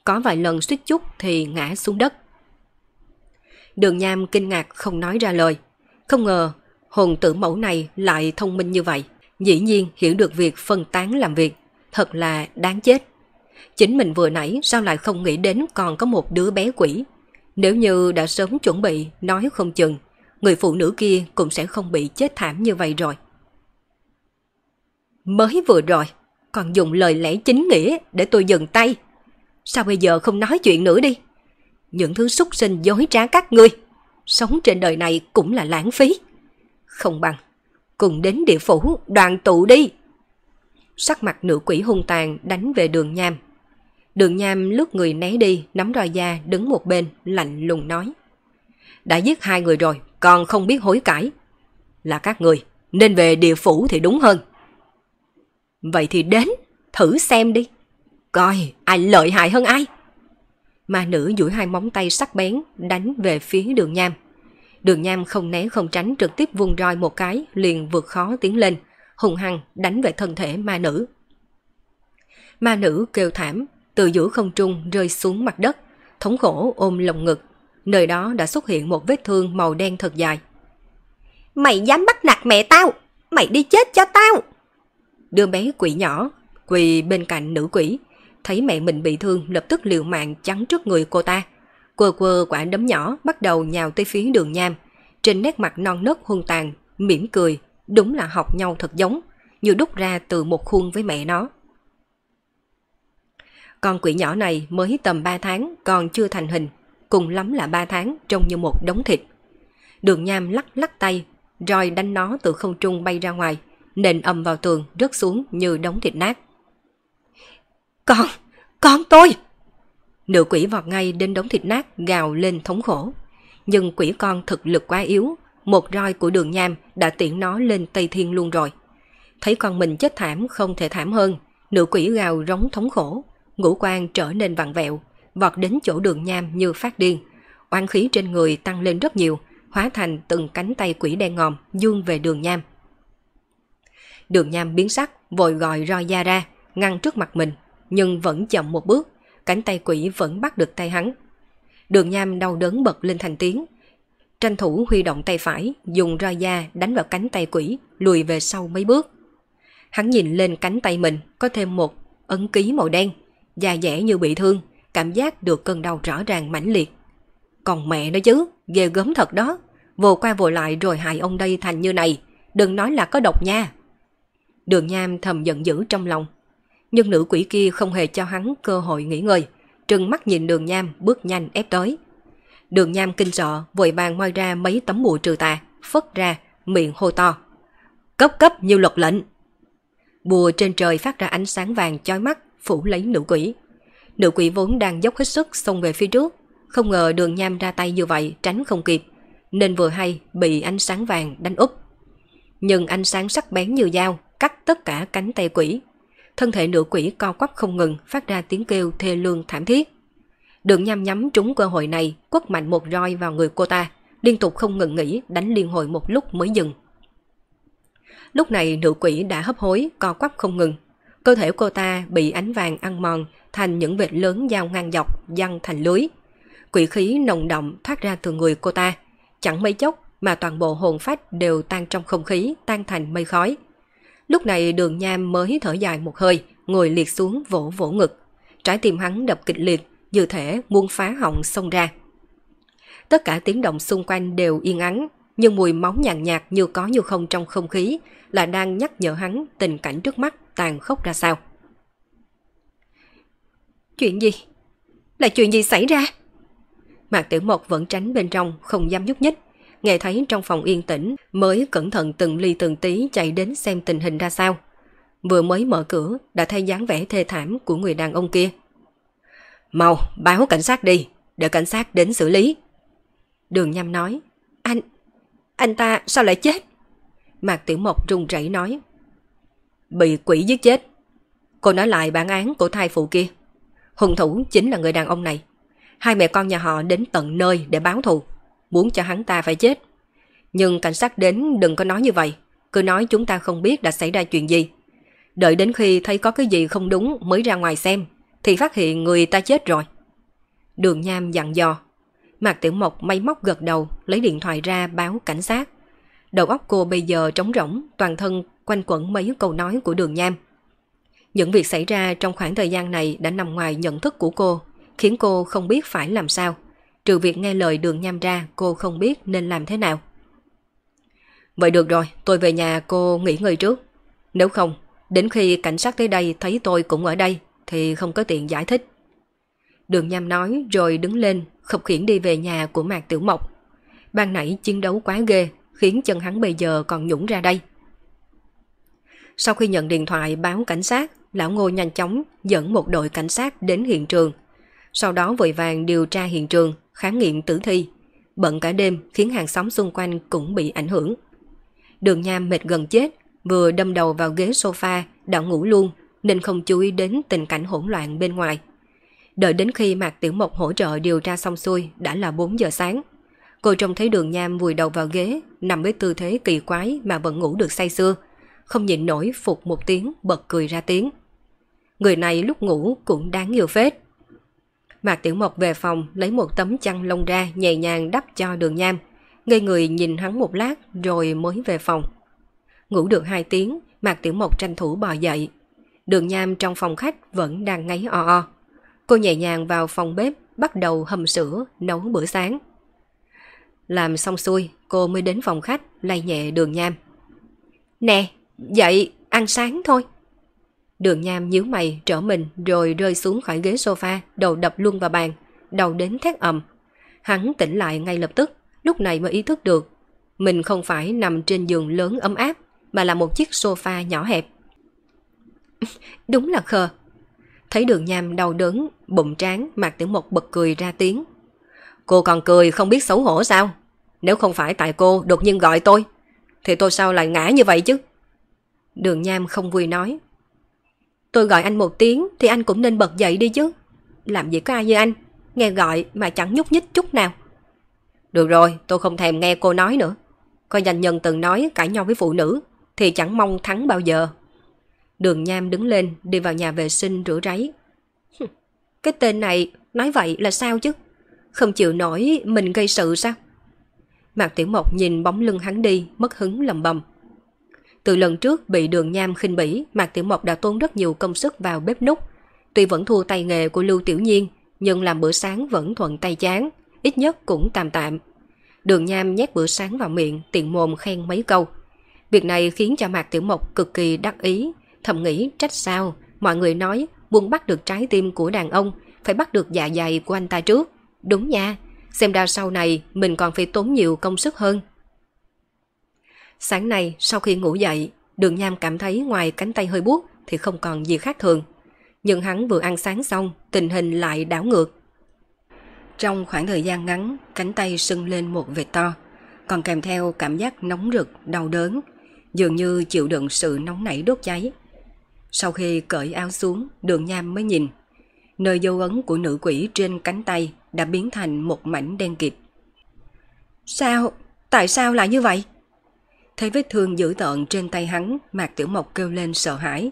có vài lần suýt chút thì ngã xuống đất. Đường Nham kinh ngạc không nói ra lời, không ngờ hồn tử mẫu này lại thông minh như vậy, dĩ nhiên hiểu được việc phân tán làm việc, thật là đáng chết. Chính mình vừa nãy sao lại không nghĩ đến còn có một đứa bé quỷ. Nếu như đã sớm chuẩn bị, nói không chừng, người phụ nữ kia cũng sẽ không bị chết thảm như vậy rồi. Mới vừa rồi, còn dùng lời lẽ chính nghĩa để tôi dừng tay. Sao bây giờ không nói chuyện nữa đi? Những thứ súc sinh dối trá các ngươi. Sống trên đời này cũng là lãng phí. Không bằng, cùng đến địa phủ đoàn tụ đi. Sắc mặt nữ quỷ hung tàn đánh về đường nham. Đường nham lướt người né đi, nắm roi da đứng một bên, lạnh lùng nói. Đã giết hai người rồi, còn không biết hối cải. Là các người, nên về địa phủ thì đúng hơn. Vậy thì đến, thử xem đi. Coi ai lợi hại hơn ai. Ma nữ duỗi hai móng tay sắc bén đánh về phía đường nham. Đường nham không né không tránh trực tiếp vung roi một cái liền vượt khó tiến lên, hùng hăng đánh về thân thể ma nữ. Ma nữ kêu thảm, từ giữa không trung rơi xuống mặt đất, thống khổ ôm lồng ngực. Nơi đó đã xuất hiện một vết thương màu đen thật dài. Mày dám bắt nạt mẹ tao! Mày đi chết cho tao! Đứa bé quỷ nhỏ, quỳ bên cạnh nữ quỷ, thấy mẹ mình bị thương lập tức liều mạng chắn trước người cô ta. Quơ quơ quả đấm nhỏ bắt đầu nhào tới phía đường nham. Trên nét mặt non nớt hung tàn, mỉm cười, đúng là học nhau thật giống, như đúc ra từ một khuôn với mẹ nó. Con quỷ nhỏ này mới tầm 3 tháng còn chưa thành hình, cùng lắm là 3 tháng trông như một đống thịt. Đường nham lắc lắc tay, rồi đánh nó từ không trung bay ra ngoài, nền ầm vào tường rớt xuống như đống thịt nát. Con, con tôi! Nữ quỷ vọt ngay đến đống thịt nát gào lên thống khổ. Nhưng quỷ con thực lực quá yếu, một roi của đường nham đã tiện nó lên Tây Thiên luôn rồi. Thấy con mình chết thảm không thể thảm hơn, nữ quỷ gào rống thống khổ, ngũ quan trở nên vặn vẹo, vọt đến chỗ đường nham như phát điên. Oan khí trên người tăng lên rất nhiều, hóa thành từng cánh tay quỷ đen ngòm dương về đường nham. Đường nham biến sắc, vội gọi roi da ra, ngăn trước mặt mình, nhưng vẫn chậm một bước, cánh tay quỷ vẫn bắt được tay hắn. Đường nham đau đớn bật lên thành tiếng, tranh thủ huy động tay phải, dùng roi da đánh vào cánh tay quỷ, lùi về sau mấy bước. Hắn nhìn lên cánh tay mình, có thêm một ấn ký màu đen, da dẻ như bị thương, cảm giác được cơn đau rõ ràng mãnh liệt. Còn mẹ nó chứ, ghê gớm thật đó, vô qua vô lại rồi hại ông đây thành như này, đừng nói là có độc nha. Đường Nham thầm giận dữ trong lòng. Nhưng nữ quỷ kia không hề cho hắn cơ hội nghỉ ngơi, trừng mắt nhìn đường Nham bước nhanh ép tới. Đường Nham kinh sợ, vội vàng moi ra mấy tấm bùa trừ tà, phất ra, miệng hô to. Cấp cấp như luật lệnh. Bùa trên trời phát ra ánh sáng vàng chói mắt, phủ lấy nữ quỷ. Nữ quỷ vốn đang dốc hết sức xông về phía trước, không ngờ đường nham ra tay như vậy tránh không kịp, nên vừa hay bị ánh sáng vàng đánh úp. Nhưng ánh sáng sắc bén như dao, cắt tất cả cánh tay quỷ. Thân thể nữ quỷ co quắp không ngừng, phát ra tiếng kêu thê lương thảm thiết. Đường nham nhắm trúng cơ hội này, quất mạnh một roi vào người cô ta, liên tục không ngừng nghỉ, đánh liên hồi một lúc mới dừng. Lúc này nữ quỷ đã hấp hối, co quắp không ngừng. Cơ thể cô ta bị ánh vàng ăn mòn thành những vệt lớn dao ngang dọc, văng thành lưới. Quỷ khí nồng động thoát ra từ người cô ta. Chẳng mấy chốc mà toàn bộ hồn phách đều tan trong không khí, tan thành mây khói. Lúc này đường nham mới thở dài một hơi, ngồi liệt xuống vỗ vỗ ngực. Trái tim hắn đập kịch liệt, như thể muốn phá họng xông ra. Tất cả tiếng động xung quanh đều yên ắng, nhưng mùi máu nhàn nhạt, như có như không trong không khí là đang nhắc nhở hắn tình cảnh trước mắt tàn khốc ra sao. Chuyện gì? Là chuyện gì xảy ra? Mạc Tiểu Mộc vẫn tránh bên trong, không dám nhúc nhích. Nghe thấy trong phòng yên tĩnh, mới cẩn thận từng ly từng tí chạy đến xem tình hình ra sao. Vừa mới mở cửa, đã thấy dáng vẻ thê thảm của người đàn ông kia. Mau, báo cảnh sát đi, để cảnh sát đến xử lý. Đường Nhâm nói, anh, anh ta sao lại chết? Mạc Tiểu Mộc run rẩy nói, bị quỷ giết chết. Cô nói lại bản án của thai phụ kia. Hùng thủ chính là người đàn ông này. Hai mẹ con nhà họ đến tận nơi để báo thù, muốn cho hắn ta phải chết. Nhưng cảnh sát đến đừng có nói như vậy, cứ nói chúng ta không biết đã xảy ra chuyện gì. Đợi đến khi thấy có cái gì không đúng mới ra ngoài xem, thì phát hiện người ta chết rồi. Đường Nham dặn dò. Mạc Tiểu Mộc may móc gật đầu, lấy điện thoại ra báo cảnh sát. Đầu óc cô bây giờ trống rỗng, toàn thân quanh quẩn mấy câu nói của đường Nham. Những việc xảy ra trong khoảng thời gian này đã nằm ngoài nhận thức của cô, khiến cô không biết phải làm sao. Trừ việc nghe lời đường nham ra, cô không biết nên làm thế nào. Vậy được rồi, tôi về nhà cô nghỉ ngơi trước. Nếu không, đến khi cảnh sát tới đây thấy tôi cũng ở đây, thì không có tiện giải thích. Đường Nham nói rồi đứng lên, khập khiển đi về nhà của Mạc Tiểu Mộc. Ban nãy chiến đấu quá ghê, khiến chân hắn bây giờ còn nhũng ra đây. Sau khi nhận điện thoại báo cảnh sát, lão Ngô nhanh chóng dẫn một đội cảnh sát đến hiện trường. Sau đó vội vàng điều tra hiện trường, khám nghiệm tử thi. Bận cả đêm khiến hàng xóm xung quanh cũng bị ảnh hưởng. Đường Nham mệt gần chết, vừa đâm đầu vào ghế sofa, đã ngủ luôn, nên không chú ý đến tình cảnh hỗn loạn bên ngoài. Đợi đến khi Mạc Tiểu Mộc hỗ trợ điều tra xong xuôi đã là 4 giờ sáng. Cô trông thấy đường nham vùi đầu vào ghế, nằm với tư thế kỳ quái mà vẫn ngủ được say sưa. Không nhịn nổi phục một tiếng, bật cười ra tiếng. Người này lúc ngủ cũng đáng yêu phết. Mạc Tiểu Mộc về phòng lấy một tấm chăn lông ra nhẹ nhàng đắp cho đường nham. Ngây người nhìn hắn một lát rồi mới về phòng. Ngủ được hai tiếng, Mạc Tiểu Mộc tranh thủ bò dậy. Đường nham trong phòng khách vẫn đang ngáy o o. Cô nhẹ nhàng vào phòng bếp, bắt đầu hầm sữa, nấu bữa sáng. Làm xong xuôi, cô mới đến phòng khách, lay nhẹ đường nham. Nè, dậy, ăn sáng thôi. Đường nham nhíu mày, trở mình, rồi rơi xuống khỏi ghế sofa, đầu đập luôn vào bàn, đầu đến thét ầm. Hắn tỉnh lại ngay lập tức, lúc này mới ý thức được. Mình không phải nằm trên giường lớn ấm áp, mà là một chiếc sofa nhỏ hẹp. Đúng là khờ, Thấy đường nham đau đớn, bụng tráng, mặt Tiểu một bật cười ra tiếng. Cô còn cười không biết xấu hổ sao? Nếu không phải tại cô đột nhiên gọi tôi, thì tôi sao lại ngã như vậy chứ? Đường nham không vui nói. Tôi gọi anh một tiếng thì anh cũng nên bật dậy đi chứ. Làm gì có ai như anh, nghe gọi mà chẳng nhúc nhích chút nào. Được rồi, tôi không thèm nghe cô nói nữa. Coi danh nhân từng nói cãi nhau với phụ nữ thì chẳng mong thắng bao giờ. Đường Nham đứng lên đi vào nhà vệ sinh rửa ráy. Cái tên này nói vậy là sao chứ? Không chịu nổi mình gây sự sao? Mạc Tiểu Mộc nhìn bóng lưng hắn đi, mất hứng lầm bầm. Từ lần trước bị đường nham khinh bỉ, Mạc Tiểu Mộc đã tốn rất nhiều công sức vào bếp nút. Tuy vẫn thua tay nghề của Lưu Tiểu Nhiên, nhưng làm bữa sáng vẫn thuận tay chán, ít nhất cũng tạm tạm. Đường nham nhét bữa sáng vào miệng, tiện mồm khen mấy câu. Việc này khiến cho Mạc Tiểu Mộc cực kỳ đắc ý, thầm nghĩ trách sao, mọi người nói muốn bắt được trái tim của đàn ông, phải bắt được dạ dày của anh ta trước. Đúng nha, xem ra sau này mình còn phải tốn nhiều công sức hơn. Sáng nay, sau khi ngủ dậy, đường nham cảm thấy ngoài cánh tay hơi buốt thì không còn gì khác thường. Nhưng hắn vừa ăn sáng xong, tình hình lại đảo ngược. Trong khoảng thời gian ngắn, cánh tay sưng lên một vệt to, còn kèm theo cảm giác nóng rực, đau đớn, dường như chịu đựng sự nóng nảy đốt cháy. Sau khi cởi áo xuống, đường nham mới nhìn. Nơi dấu ấn của nữ quỷ trên cánh tay đã biến thành một mảnh đen kịt. Sao? Tại sao lại như vậy? Thấy vết thương dữ tợn trên tay hắn, Mạc Tiểu Mộc kêu lên sợ hãi.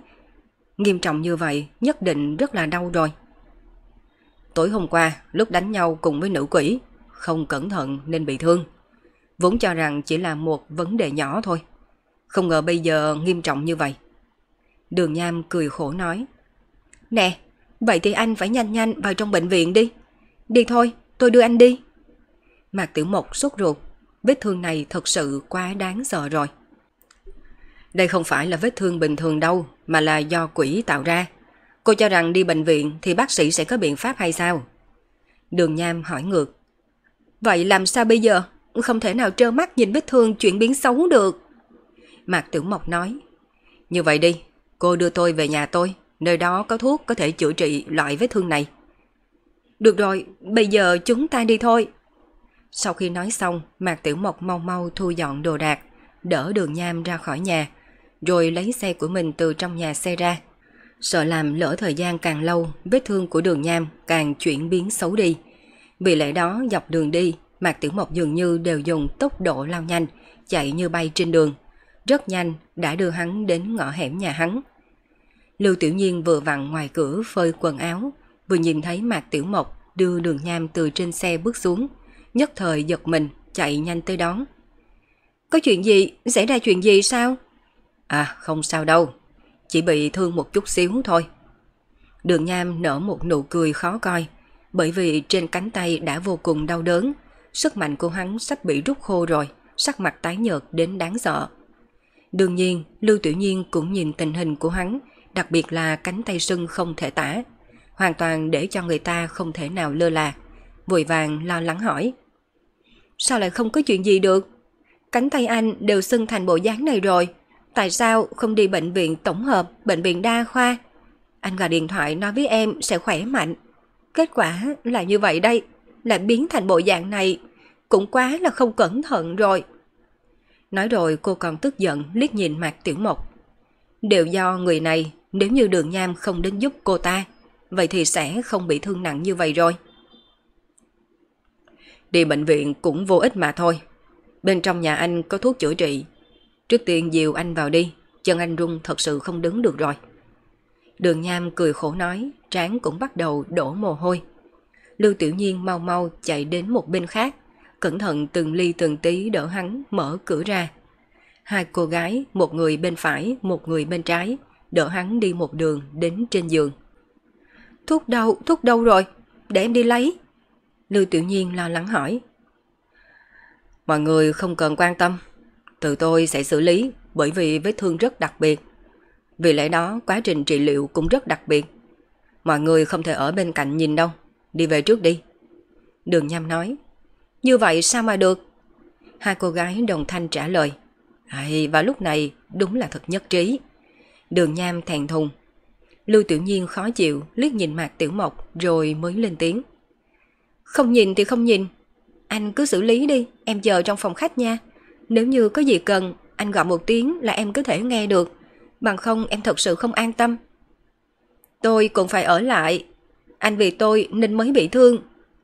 Nghiêm trọng như vậy, nhất định rất là đau rồi. Tối hôm qua, lúc đánh nhau cùng với nữ quỷ, không cẩn thận nên bị thương. Vốn cho rằng chỉ là một vấn đề nhỏ thôi. Không ngờ bây giờ nghiêm trọng như vậy. Đường Nham cười khổ nói. Nè, vậy thì anh phải nhanh nhanh vào trong bệnh viện đi. Đi thôi, tôi đưa anh đi. Mạc Tiểu Mộc sốt ruột, vết thương này thật sự quá đáng sợ rồi. Đây không phải là vết thương bình thường đâu, mà là do quỷ tạo ra. Cô cho rằng đi bệnh viện thì bác sĩ sẽ có biện pháp hay sao? Đường Nham hỏi ngược. Vậy làm sao bây giờ? Không thể nào trơ mắt nhìn vết thương chuyển biến xấu được. Mạc Tử Mộc nói. Như vậy đi, Cô đưa tôi về nhà tôi, nơi đó có thuốc có thể chữa trị loại vết thương này. Được rồi, bây giờ chúng ta đi thôi. Sau khi nói xong, Mạc Tiểu Mộc mau mau thu dọn đồ đạc, đỡ đường nham ra khỏi nhà, rồi lấy xe của mình từ trong nhà xe ra. Sợ làm lỡ thời gian càng lâu, vết thương của đường nham càng chuyển biến xấu đi. Vì lẽ đó dọc đường đi, Mạc Tiểu Mộc dường như đều dùng tốc độ lao nhanh, chạy như bay trên đường. Rất nhanh đã đưa hắn đến ngõ hẻm nhà hắn. Lưu Tiểu Nhiên vừa vặn ngoài cửa phơi quần áo, vừa nhìn thấy Mạc Tiểu Mộc đưa đường nham từ trên xe bước xuống, nhất thời giật mình, chạy nhanh tới đón. Có chuyện gì? Xảy ra chuyện gì sao? À, không sao đâu, chỉ bị thương một chút xíu thôi. Đường nham nở một nụ cười khó coi, bởi vì trên cánh tay đã vô cùng đau đớn, sức mạnh của hắn sắp bị rút khô rồi, sắc mặt tái nhợt đến đáng sợ. Đương nhiên, Lưu Tiểu Nhiên cũng nhìn tình hình của hắn, đặc biệt là cánh tay sưng không thể tả. hoàn toàn để cho người ta không thể nào lơ là. Vội vàng lo lắng hỏi. Sao lại không có chuyện gì được? Cánh tay anh đều sưng thành bộ dáng này rồi. Tại sao không đi bệnh viện tổng hợp, bệnh viện đa khoa? Anh gọi điện thoại nói với em sẽ khỏe mạnh. Kết quả là như vậy đây, lại biến thành bộ dạng này. Cũng quá là không cẩn thận rồi. Nói rồi cô còn tức giận liếc nhìn mặt tiểu mộc. Đều do người này, nếu như đường nham không đến giúp cô ta, vậy thì sẽ không bị thương nặng như vậy rồi. Đi bệnh viện cũng vô ích mà thôi. Bên trong nhà anh có thuốc chữa trị. Trước tiên dìu anh vào đi, chân anh rung thật sự không đứng được rồi. Đường Nham cười khổ nói, trán cũng bắt đầu đổ mồ hôi. Lưu Tiểu Nhiên mau mau chạy đến một bên khác, cẩn thận từng ly từng tí đỡ hắn mở cửa ra. Hai cô gái, một người bên phải, một người bên trái, đỡ hắn đi một đường đến trên giường. Thuốc đâu, thuốc đâu rồi? Để em đi lấy. Lưu Tiểu Nhiên lo lắng hỏi. Mọi người không cần quan tâm, từ tôi sẽ xử lý bởi vì vết thương rất đặc biệt. Vì lẽ đó quá trình trị liệu cũng rất đặc biệt. Mọi người không thể ở bên cạnh nhìn đâu, đi về trước đi. Đường Nham nói. Như vậy sao mà được? Hai cô gái đồng thanh trả lời. Hay, và lúc này đúng là thật nhất trí. Đường Nham thèn thùng. Lưu Tiểu Nhiên khó chịu, liếc nhìn mặt Tiểu Mộc rồi mới lên tiếng. Không nhìn thì không nhìn. Anh cứ xử lý đi, em chờ trong phòng khách nha. Nếu như có gì cần, anh gọi một tiếng là em có thể nghe được. Bằng không em thật sự không an tâm. Tôi cũng phải ở lại. Anh vì tôi nên mới bị thương.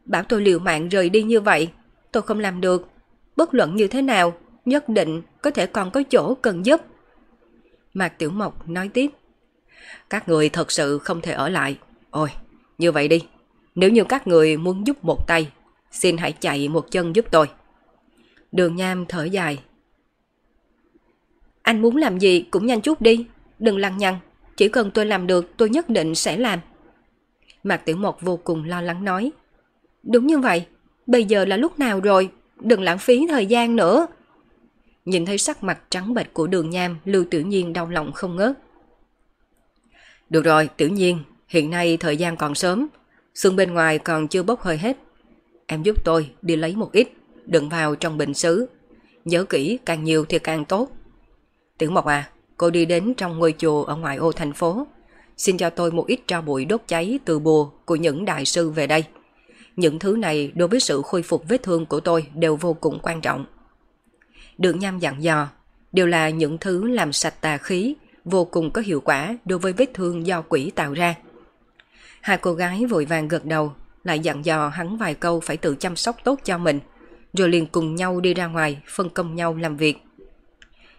Bảo tôi liều mạng rời đi như vậy. Tôi không làm được. Bất luận như thế nào, nhất định có thể còn có chỗ cần giúp. Mạc Tiểu Mộc nói tiếp. Các người thật sự không thể ở lại. Ôi, như vậy đi. Nếu như các người muốn giúp một tay, xin hãy chạy một chân giúp tôi. Đường Nham thở dài. Anh muốn làm gì cũng nhanh chút đi, đừng lăng nhăng. Chỉ cần tôi làm được tôi nhất định sẽ làm. Mạc Tiểu Mộc vô cùng lo lắng nói. Đúng như vậy, bây giờ là lúc nào rồi, đừng lãng phí thời gian nữa. Nhìn thấy sắc mặt trắng bệch của đường nham, Lưu Tiểu Nhiên đau lòng không ngớt. Được rồi, Tiểu Nhiên, hiện nay thời gian còn sớm, xương bên ngoài còn chưa bốc hơi hết. Em giúp tôi đi lấy một ít, đựng vào trong bình xứ. Nhớ kỹ càng nhiều thì càng tốt. Tiểu Mộc à, cô đi đến trong ngôi chùa ở ngoài ô thành phố. Xin cho tôi một ít tro bụi đốt cháy từ bùa của những đại sư về đây. Những thứ này đối với sự khôi phục vết thương của tôi đều vô cùng quan trọng. Đường nham dặn dò, đều là những thứ làm sạch tà khí, vô cùng có hiệu quả đối với vết thương do quỷ tạo ra. Hai cô gái vội vàng gật đầu, lại dặn dò hắn vài câu phải tự chăm sóc tốt cho mình, rồi liền cùng nhau đi ra ngoài, phân công nhau làm việc.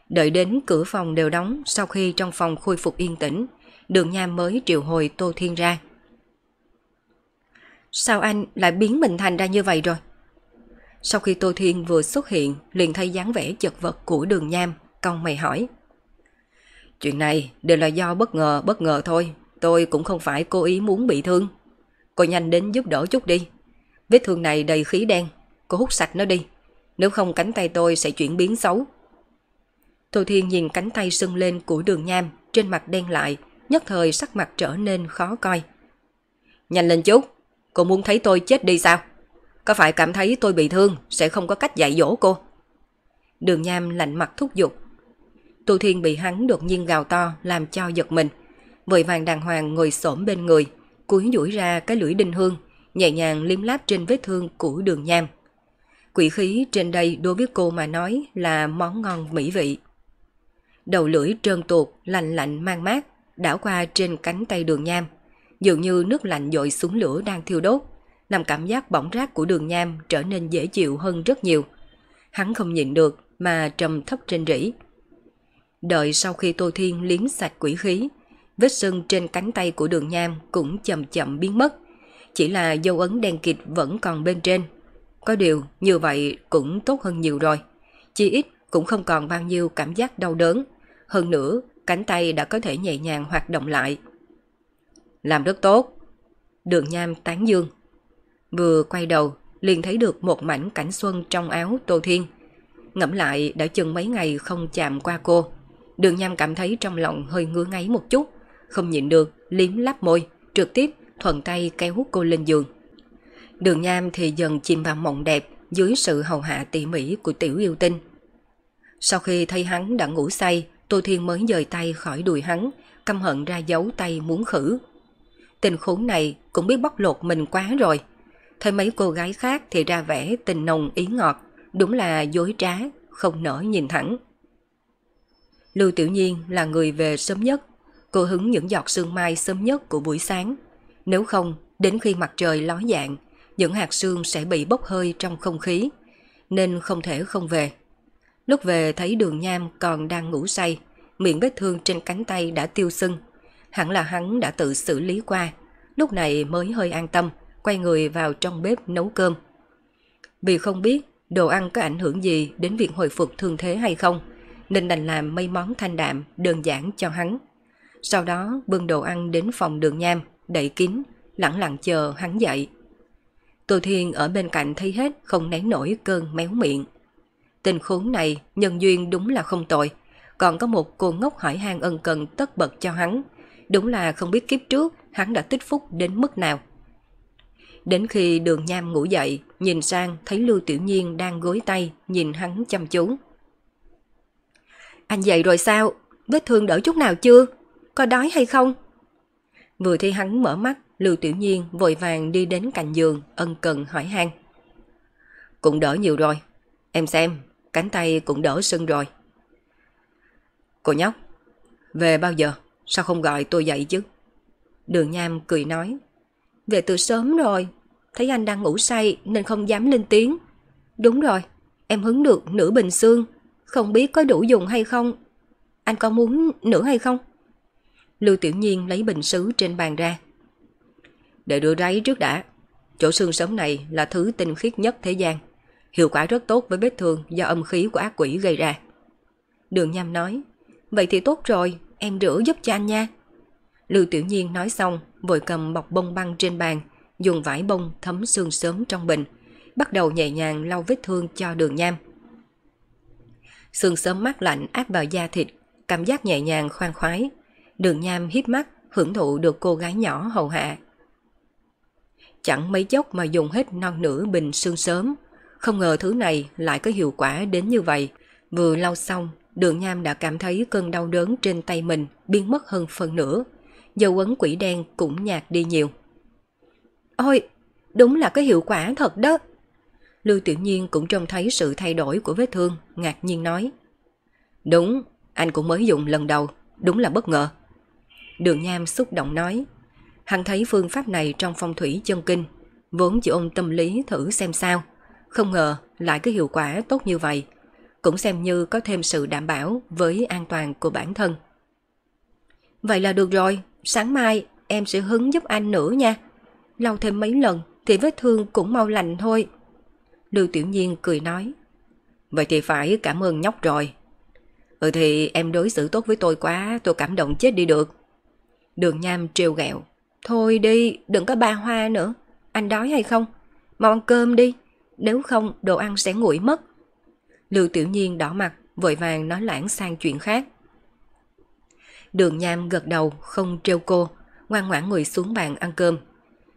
Đợi đến cửa phòng đều đóng sau khi trong phòng khôi phục yên tĩnh, đường nham mới triệu hồi Tô Thiên ra. Sao anh lại biến mình thành ra như vậy rồi? Sau khi Tô Thiên vừa xuất hiện, liền thấy dáng vẻ chật vật của đường nham, cong mày hỏi. Chuyện này đều là do bất ngờ bất ngờ thôi, tôi cũng không phải cố ý muốn bị thương. Cô nhanh đến giúp đỡ chút đi. Vết thương này đầy khí đen, cô hút sạch nó đi. Nếu không cánh tay tôi sẽ chuyển biến xấu. Thu Thiên nhìn cánh tay sưng lên của đường nham, trên mặt đen lại, nhất thời sắc mặt trở nên khó coi. Nhanh lên chút, cô muốn thấy tôi chết đi sao? Có phải cảm thấy tôi bị thương sẽ không có cách dạy dỗ cô? Đường nham lạnh mặt thúc giục. tu Thiên bị hắn đột nhiên gào to làm cho giật mình. Vội vàng đàng hoàng ngồi xổm bên người, cúi duỗi ra cái lưỡi đinh hương, nhẹ nhàng liếm láp trên vết thương của đường nham. Quỷ khí trên đây đối với cô mà nói là món ngon mỹ vị. Đầu lưỡi trơn tuột, lạnh lạnh mang mát, đảo qua trên cánh tay đường nham. Dường như nước lạnh dội xuống lửa đang thiêu đốt, làm cảm giác bỏng rát của đường nham trở nên dễ chịu hơn rất nhiều. Hắn không nhịn được mà trầm thấp trên rỉ. Đợi sau khi Tô Thiên liếm sạch quỷ khí, vết sưng trên cánh tay của đường nham cũng chậm chậm biến mất. Chỉ là dấu ấn đen kịt vẫn còn bên trên. Có điều như vậy cũng tốt hơn nhiều rồi. Chỉ ít cũng không còn bao nhiêu cảm giác đau đớn. Hơn nữa, cánh tay đã có thể nhẹ nhàng hoạt động lại. Làm rất tốt. Đường nham tán dương. Vừa quay đầu, liền thấy được một mảnh cảnh xuân trong áo Tô Thiên. Ngẫm lại đã chừng mấy ngày không chạm qua cô. Đường nham cảm thấy trong lòng hơi ngứa ngáy một chút, không nhịn được, liếm lắp môi, trực tiếp thuận tay kéo cô lên giường. Đường Nham thì dần chìm vào mộng đẹp dưới sự hầu hạ tỉ mỉ của tiểu yêu tinh. Sau khi thấy hắn đã ngủ say, Tô Thiên mới dời tay khỏi đùi hắn, căm hận ra dấu tay muốn khử. Tình khốn này cũng biết bóc lột mình quá rồi. Thấy mấy cô gái khác thì ra vẻ tình nồng ý ngọt, đúng là dối trá, không nỡ nhìn thẳng. Lưu Tiểu Nhiên là người về sớm nhất, cô hứng những giọt sương mai sớm nhất của buổi sáng. Nếu không, đến khi mặt trời ló dạng, những hạt sương sẽ bị bốc hơi trong không khí, nên không thể không về. Lúc về thấy đường nham còn đang ngủ say, miệng vết thương trên cánh tay đã tiêu sưng. Hẳn là hắn đã tự xử lý qua, lúc này mới hơi an tâm, quay người vào trong bếp nấu cơm. Vì không biết đồ ăn có ảnh hưởng gì đến việc hồi phục thương thế hay không, nên đành làm mấy món thanh đạm, đơn giản cho hắn. Sau đó bưng đồ ăn đến phòng đường nham, đậy kín, lặng lặng chờ hắn dậy. Tô Thiên ở bên cạnh thấy hết không nén nổi cơn méo miệng. Tình khốn này nhân duyên đúng là không tội, còn có một cô ngốc hỏi han ân cần tất bật cho hắn. Đúng là không biết kiếp trước hắn đã tích phúc đến mức nào. Đến khi đường nham ngủ dậy, nhìn sang thấy Lưu Tiểu Nhiên đang gối tay, nhìn hắn chăm chú. Anh dậy rồi sao? Vết thương đỡ chút nào chưa? Có đói hay không? Vừa thấy hắn mở mắt, Lưu Tiểu Nhiên vội vàng đi đến cạnh giường, ân cần hỏi han. Cũng đỡ nhiều rồi. Em xem, cánh tay cũng đỡ sưng rồi. Cô nhóc, về bao giờ? Sao không gọi tôi dậy chứ? Đường Nham cười nói. Về từ sớm rồi, thấy anh đang ngủ say nên không dám lên tiếng. Đúng rồi, em hứng được nửa bình xương, không biết có đủ dùng hay không. Anh có muốn nửa hay không? Lưu Tiểu Nhiên lấy bình sứ trên bàn ra. Để đưa ráy trước đã. Chỗ xương sống này là thứ tinh khiết nhất thế gian. Hiệu quả rất tốt với vết thương do âm khí của ác quỷ gây ra. Đường Nham nói, vậy thì tốt rồi, em rửa giúp cho anh nha. Lưu Tiểu Nhiên nói xong, vội cầm bọc bông băng trên bàn, dùng vải bông thấm xương sớm trong bình, bắt đầu nhẹ nhàng lau vết thương cho đường nham. Xương sớm mát lạnh áp vào da thịt, cảm giác nhẹ nhàng khoan khoái. Đường nham hít mắt, hưởng thụ được cô gái nhỏ hầu hạ. Chẳng mấy chốc mà dùng hết non nửa bình xương sớm. Không ngờ thứ này lại có hiệu quả đến như vậy. Vừa lau xong, đường nham đã cảm thấy cơn đau đớn trên tay mình biến mất hơn phần nửa. Dầu ấn quỷ đen cũng nhạt đi nhiều. Ôi, đúng là có hiệu quả thật đó. Lưu Tiểu Nhiên cũng trông thấy sự thay đổi của vết thương, ngạc nhiên nói. Đúng, anh cũng mới dùng lần đầu, đúng là bất ngờ. Đường Nham xúc động nói. Hắn thấy phương pháp này trong phong thủy chân kinh, vốn chỉ ôm tâm lý thử xem sao. Không ngờ lại có hiệu quả tốt như vậy, cũng xem như có thêm sự đảm bảo với an toàn của bản thân. Vậy là được rồi, sáng mai em sẽ hứng giúp anh nữa nha. Lau thêm mấy lần thì vết thương cũng mau lành thôi. Lưu Tiểu Nhiên cười nói. Vậy thì phải cảm ơn nhóc rồi. Ừ thì em đối xử tốt với tôi quá, tôi cảm động chết đi được. Đường Nham trêu ghẹo. Thôi đi, đừng có ba hoa nữa. Anh đói hay không? Mau ăn cơm đi, nếu không đồ ăn sẽ nguội mất. Lưu Tiểu Nhiên đỏ mặt, vội vàng nói lãng sang chuyện khác. Đường Nham gật đầu, không trêu cô, ngoan ngoãn ngồi xuống bàn ăn cơm.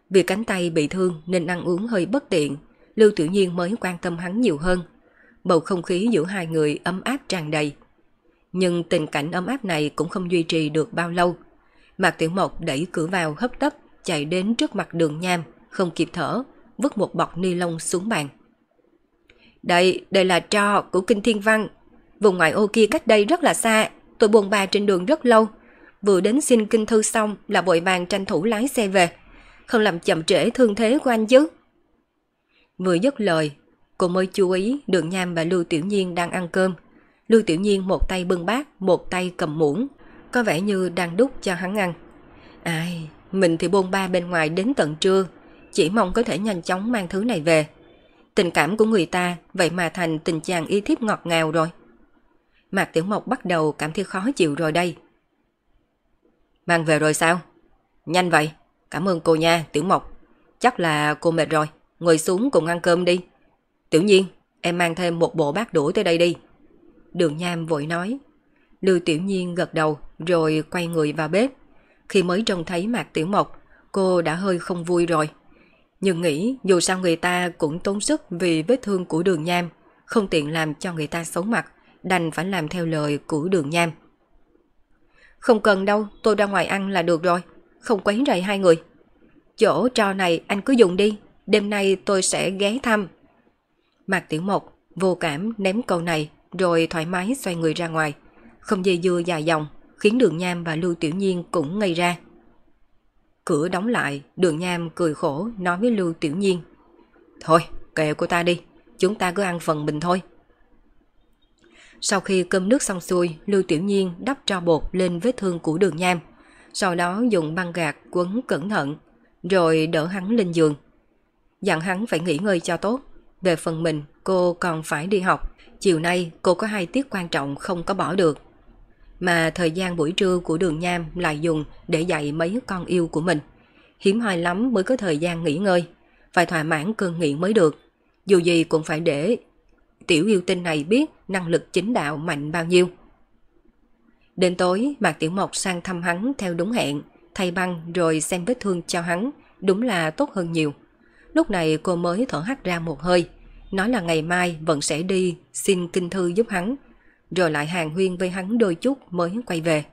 Vì cánh tay bị thương nên ăn uống hơi bất tiện, Lưu Tiểu Nhiên mới quan tâm hắn nhiều hơn. Bầu không khí giữa hai người ấm áp tràn đầy. Nhưng tình cảnh ấm áp này cũng không duy trì được bao lâu. Mạc Tiểu Mộc đẩy cửa vào hấp tấp, chạy đến trước mặt đường nham, không kịp thở, vứt một bọc ni lông xuống bàn. Đây, đây là trò của Kinh Thiên Văn. Vùng ngoại ô kia cách đây rất là xa, tôi buồn bà trên đường rất lâu. Vừa đến xin kinh thư xong là vội vàng tranh thủ lái xe về. Không làm chậm trễ thương thế của anh chứ. Vừa dứt lời, cô mới chú ý đường nham và Lưu Tiểu Nhiên đang ăn cơm. Lưu Tiểu Nhiên một tay bưng bát, một tay cầm muỗng, có vẻ như đang đút cho hắn ăn. Ai, mình thì bôn ba bên ngoài đến tận trưa, chỉ mong có thể nhanh chóng mang thứ này về. Tình cảm của người ta vậy mà thành tình chàng y thiếp ngọt ngào rồi. Mạc Tiểu Mộc bắt đầu cảm thấy khó chịu rồi đây. Mang về rồi sao? Nhanh vậy. Cảm ơn cô nha, Tiểu Mộc. Chắc là cô mệt rồi. Ngồi xuống cùng ăn cơm đi. Tiểu nhiên, em mang thêm một bộ bát đũa tới đây đi. Đường Nham vội nói. Lưu Tiểu Nhiên gật đầu rồi quay người vào bếp. Khi mới trông thấy Mạc Tiểu Mộc, cô đã hơi không vui rồi. Nhưng nghĩ dù sao người ta cũng tốn sức vì vết thương của đường nham, không tiện làm cho người ta xấu mặt, đành phải làm theo lời của đường nham. Không cần đâu, tôi ra ngoài ăn là được rồi, không quấy rầy hai người. Chỗ trò này anh cứ dùng đi, đêm nay tôi sẽ ghé thăm. Mạc Tiểu Mộc vô cảm ném câu này rồi thoải mái xoay người ra ngoài. Không dây dưa dài dòng, khiến đường nham và Lưu Tiểu Nhiên cũng ngây ra. Cửa đóng lại, đường nham cười khổ nói với Lưu Tiểu Nhiên. Thôi, kệ cô ta đi, chúng ta cứ ăn phần mình thôi. Sau khi cơm nước xong xuôi, Lưu Tiểu Nhiên đắp cho bột lên vết thương của đường nham. Sau đó dùng băng gạc quấn cẩn thận, rồi đỡ hắn lên giường. Dặn hắn phải nghỉ ngơi cho tốt. Về phần mình, cô còn phải đi học. Chiều nay cô có hai tiết quan trọng không có bỏ được. Mà thời gian buổi trưa của đường nham lại dùng để dạy mấy con yêu của mình. Hiếm hoi lắm mới có thời gian nghỉ ngơi. Phải thỏa mãn cơn nghiện mới được. Dù gì cũng phải để tiểu yêu tinh này biết năng lực chính đạo mạnh bao nhiêu. Đến tối, Mạc Tiểu Mộc sang thăm hắn theo đúng hẹn, thay băng rồi xem vết thương cho hắn, đúng là tốt hơn nhiều. Lúc này cô mới thở hắt ra một hơi, nói là ngày mai vẫn sẽ đi xin kinh thư giúp hắn, rồi lại hàng huyên với hắn đôi chút mới quay về.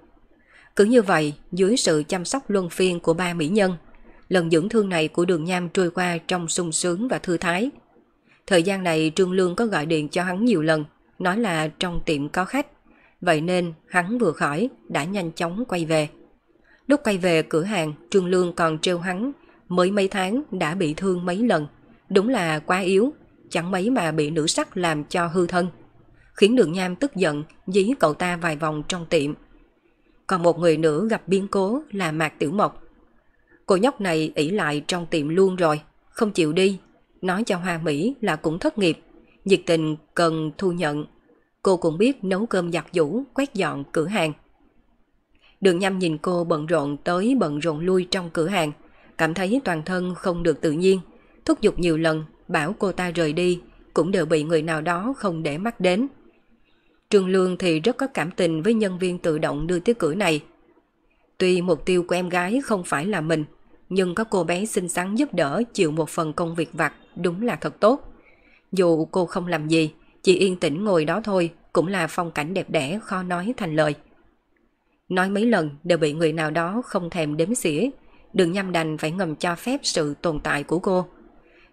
Cứ như vậy, dưới sự chăm sóc luân phiên của ba mỹ nhân, lần dưỡng thương này của đường nham trôi qua trong sung sướng và thư thái. Thời gian này Trương Lương có gọi điện cho hắn nhiều lần, nói là trong tiệm có khách. Vậy nên hắn vừa khỏi đã nhanh chóng quay về. Lúc quay về cửa hàng, Trương Lương còn trêu hắn, mới mấy tháng đã bị thương mấy lần. Đúng là quá yếu, chẳng mấy mà bị nữ sắc làm cho hư thân. Khiến đường nham tức giận, dí cậu ta vài vòng trong tiệm. Còn một người nữa gặp biến cố là Mạc Tiểu Mộc. Cô nhóc này ỷ lại trong tiệm luôn rồi, không chịu đi, nói cho Hoa Mỹ là cũng thất nghiệp, nhiệt tình cần thu nhận. Cô cũng biết nấu cơm giặt giũ, quét dọn cửa hàng. Đường nhâm nhìn cô bận rộn tới bận rộn lui trong cửa hàng, cảm thấy toàn thân không được tự nhiên, thúc giục nhiều lần, bảo cô ta rời đi, cũng đều bị người nào đó không để mắt đến. Trương Lương thì rất có cảm tình với nhân viên tự động đưa tới cửa này. Tuy mục tiêu của em gái không phải là mình, nhưng có cô bé xinh xắn giúp đỡ chịu một phần công việc vặt đúng là thật tốt. Dù cô không làm gì, chỉ yên tĩnh ngồi đó thôi cũng là phong cảnh đẹp đẽ khó nói thành lời. Nói mấy lần đều bị người nào đó không thèm đếm xỉa, đừng nhâm đành phải ngầm cho phép sự tồn tại của cô.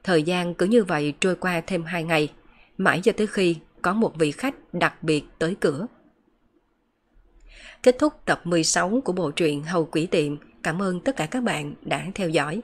Thời gian cứ như vậy trôi qua thêm hai ngày, mãi cho tới khi có một vị khách đặc biệt tới cửa. Kết thúc tập 16 của bộ truyện Hầu Quỷ Tiệm. Cảm ơn tất cả các bạn đã theo dõi.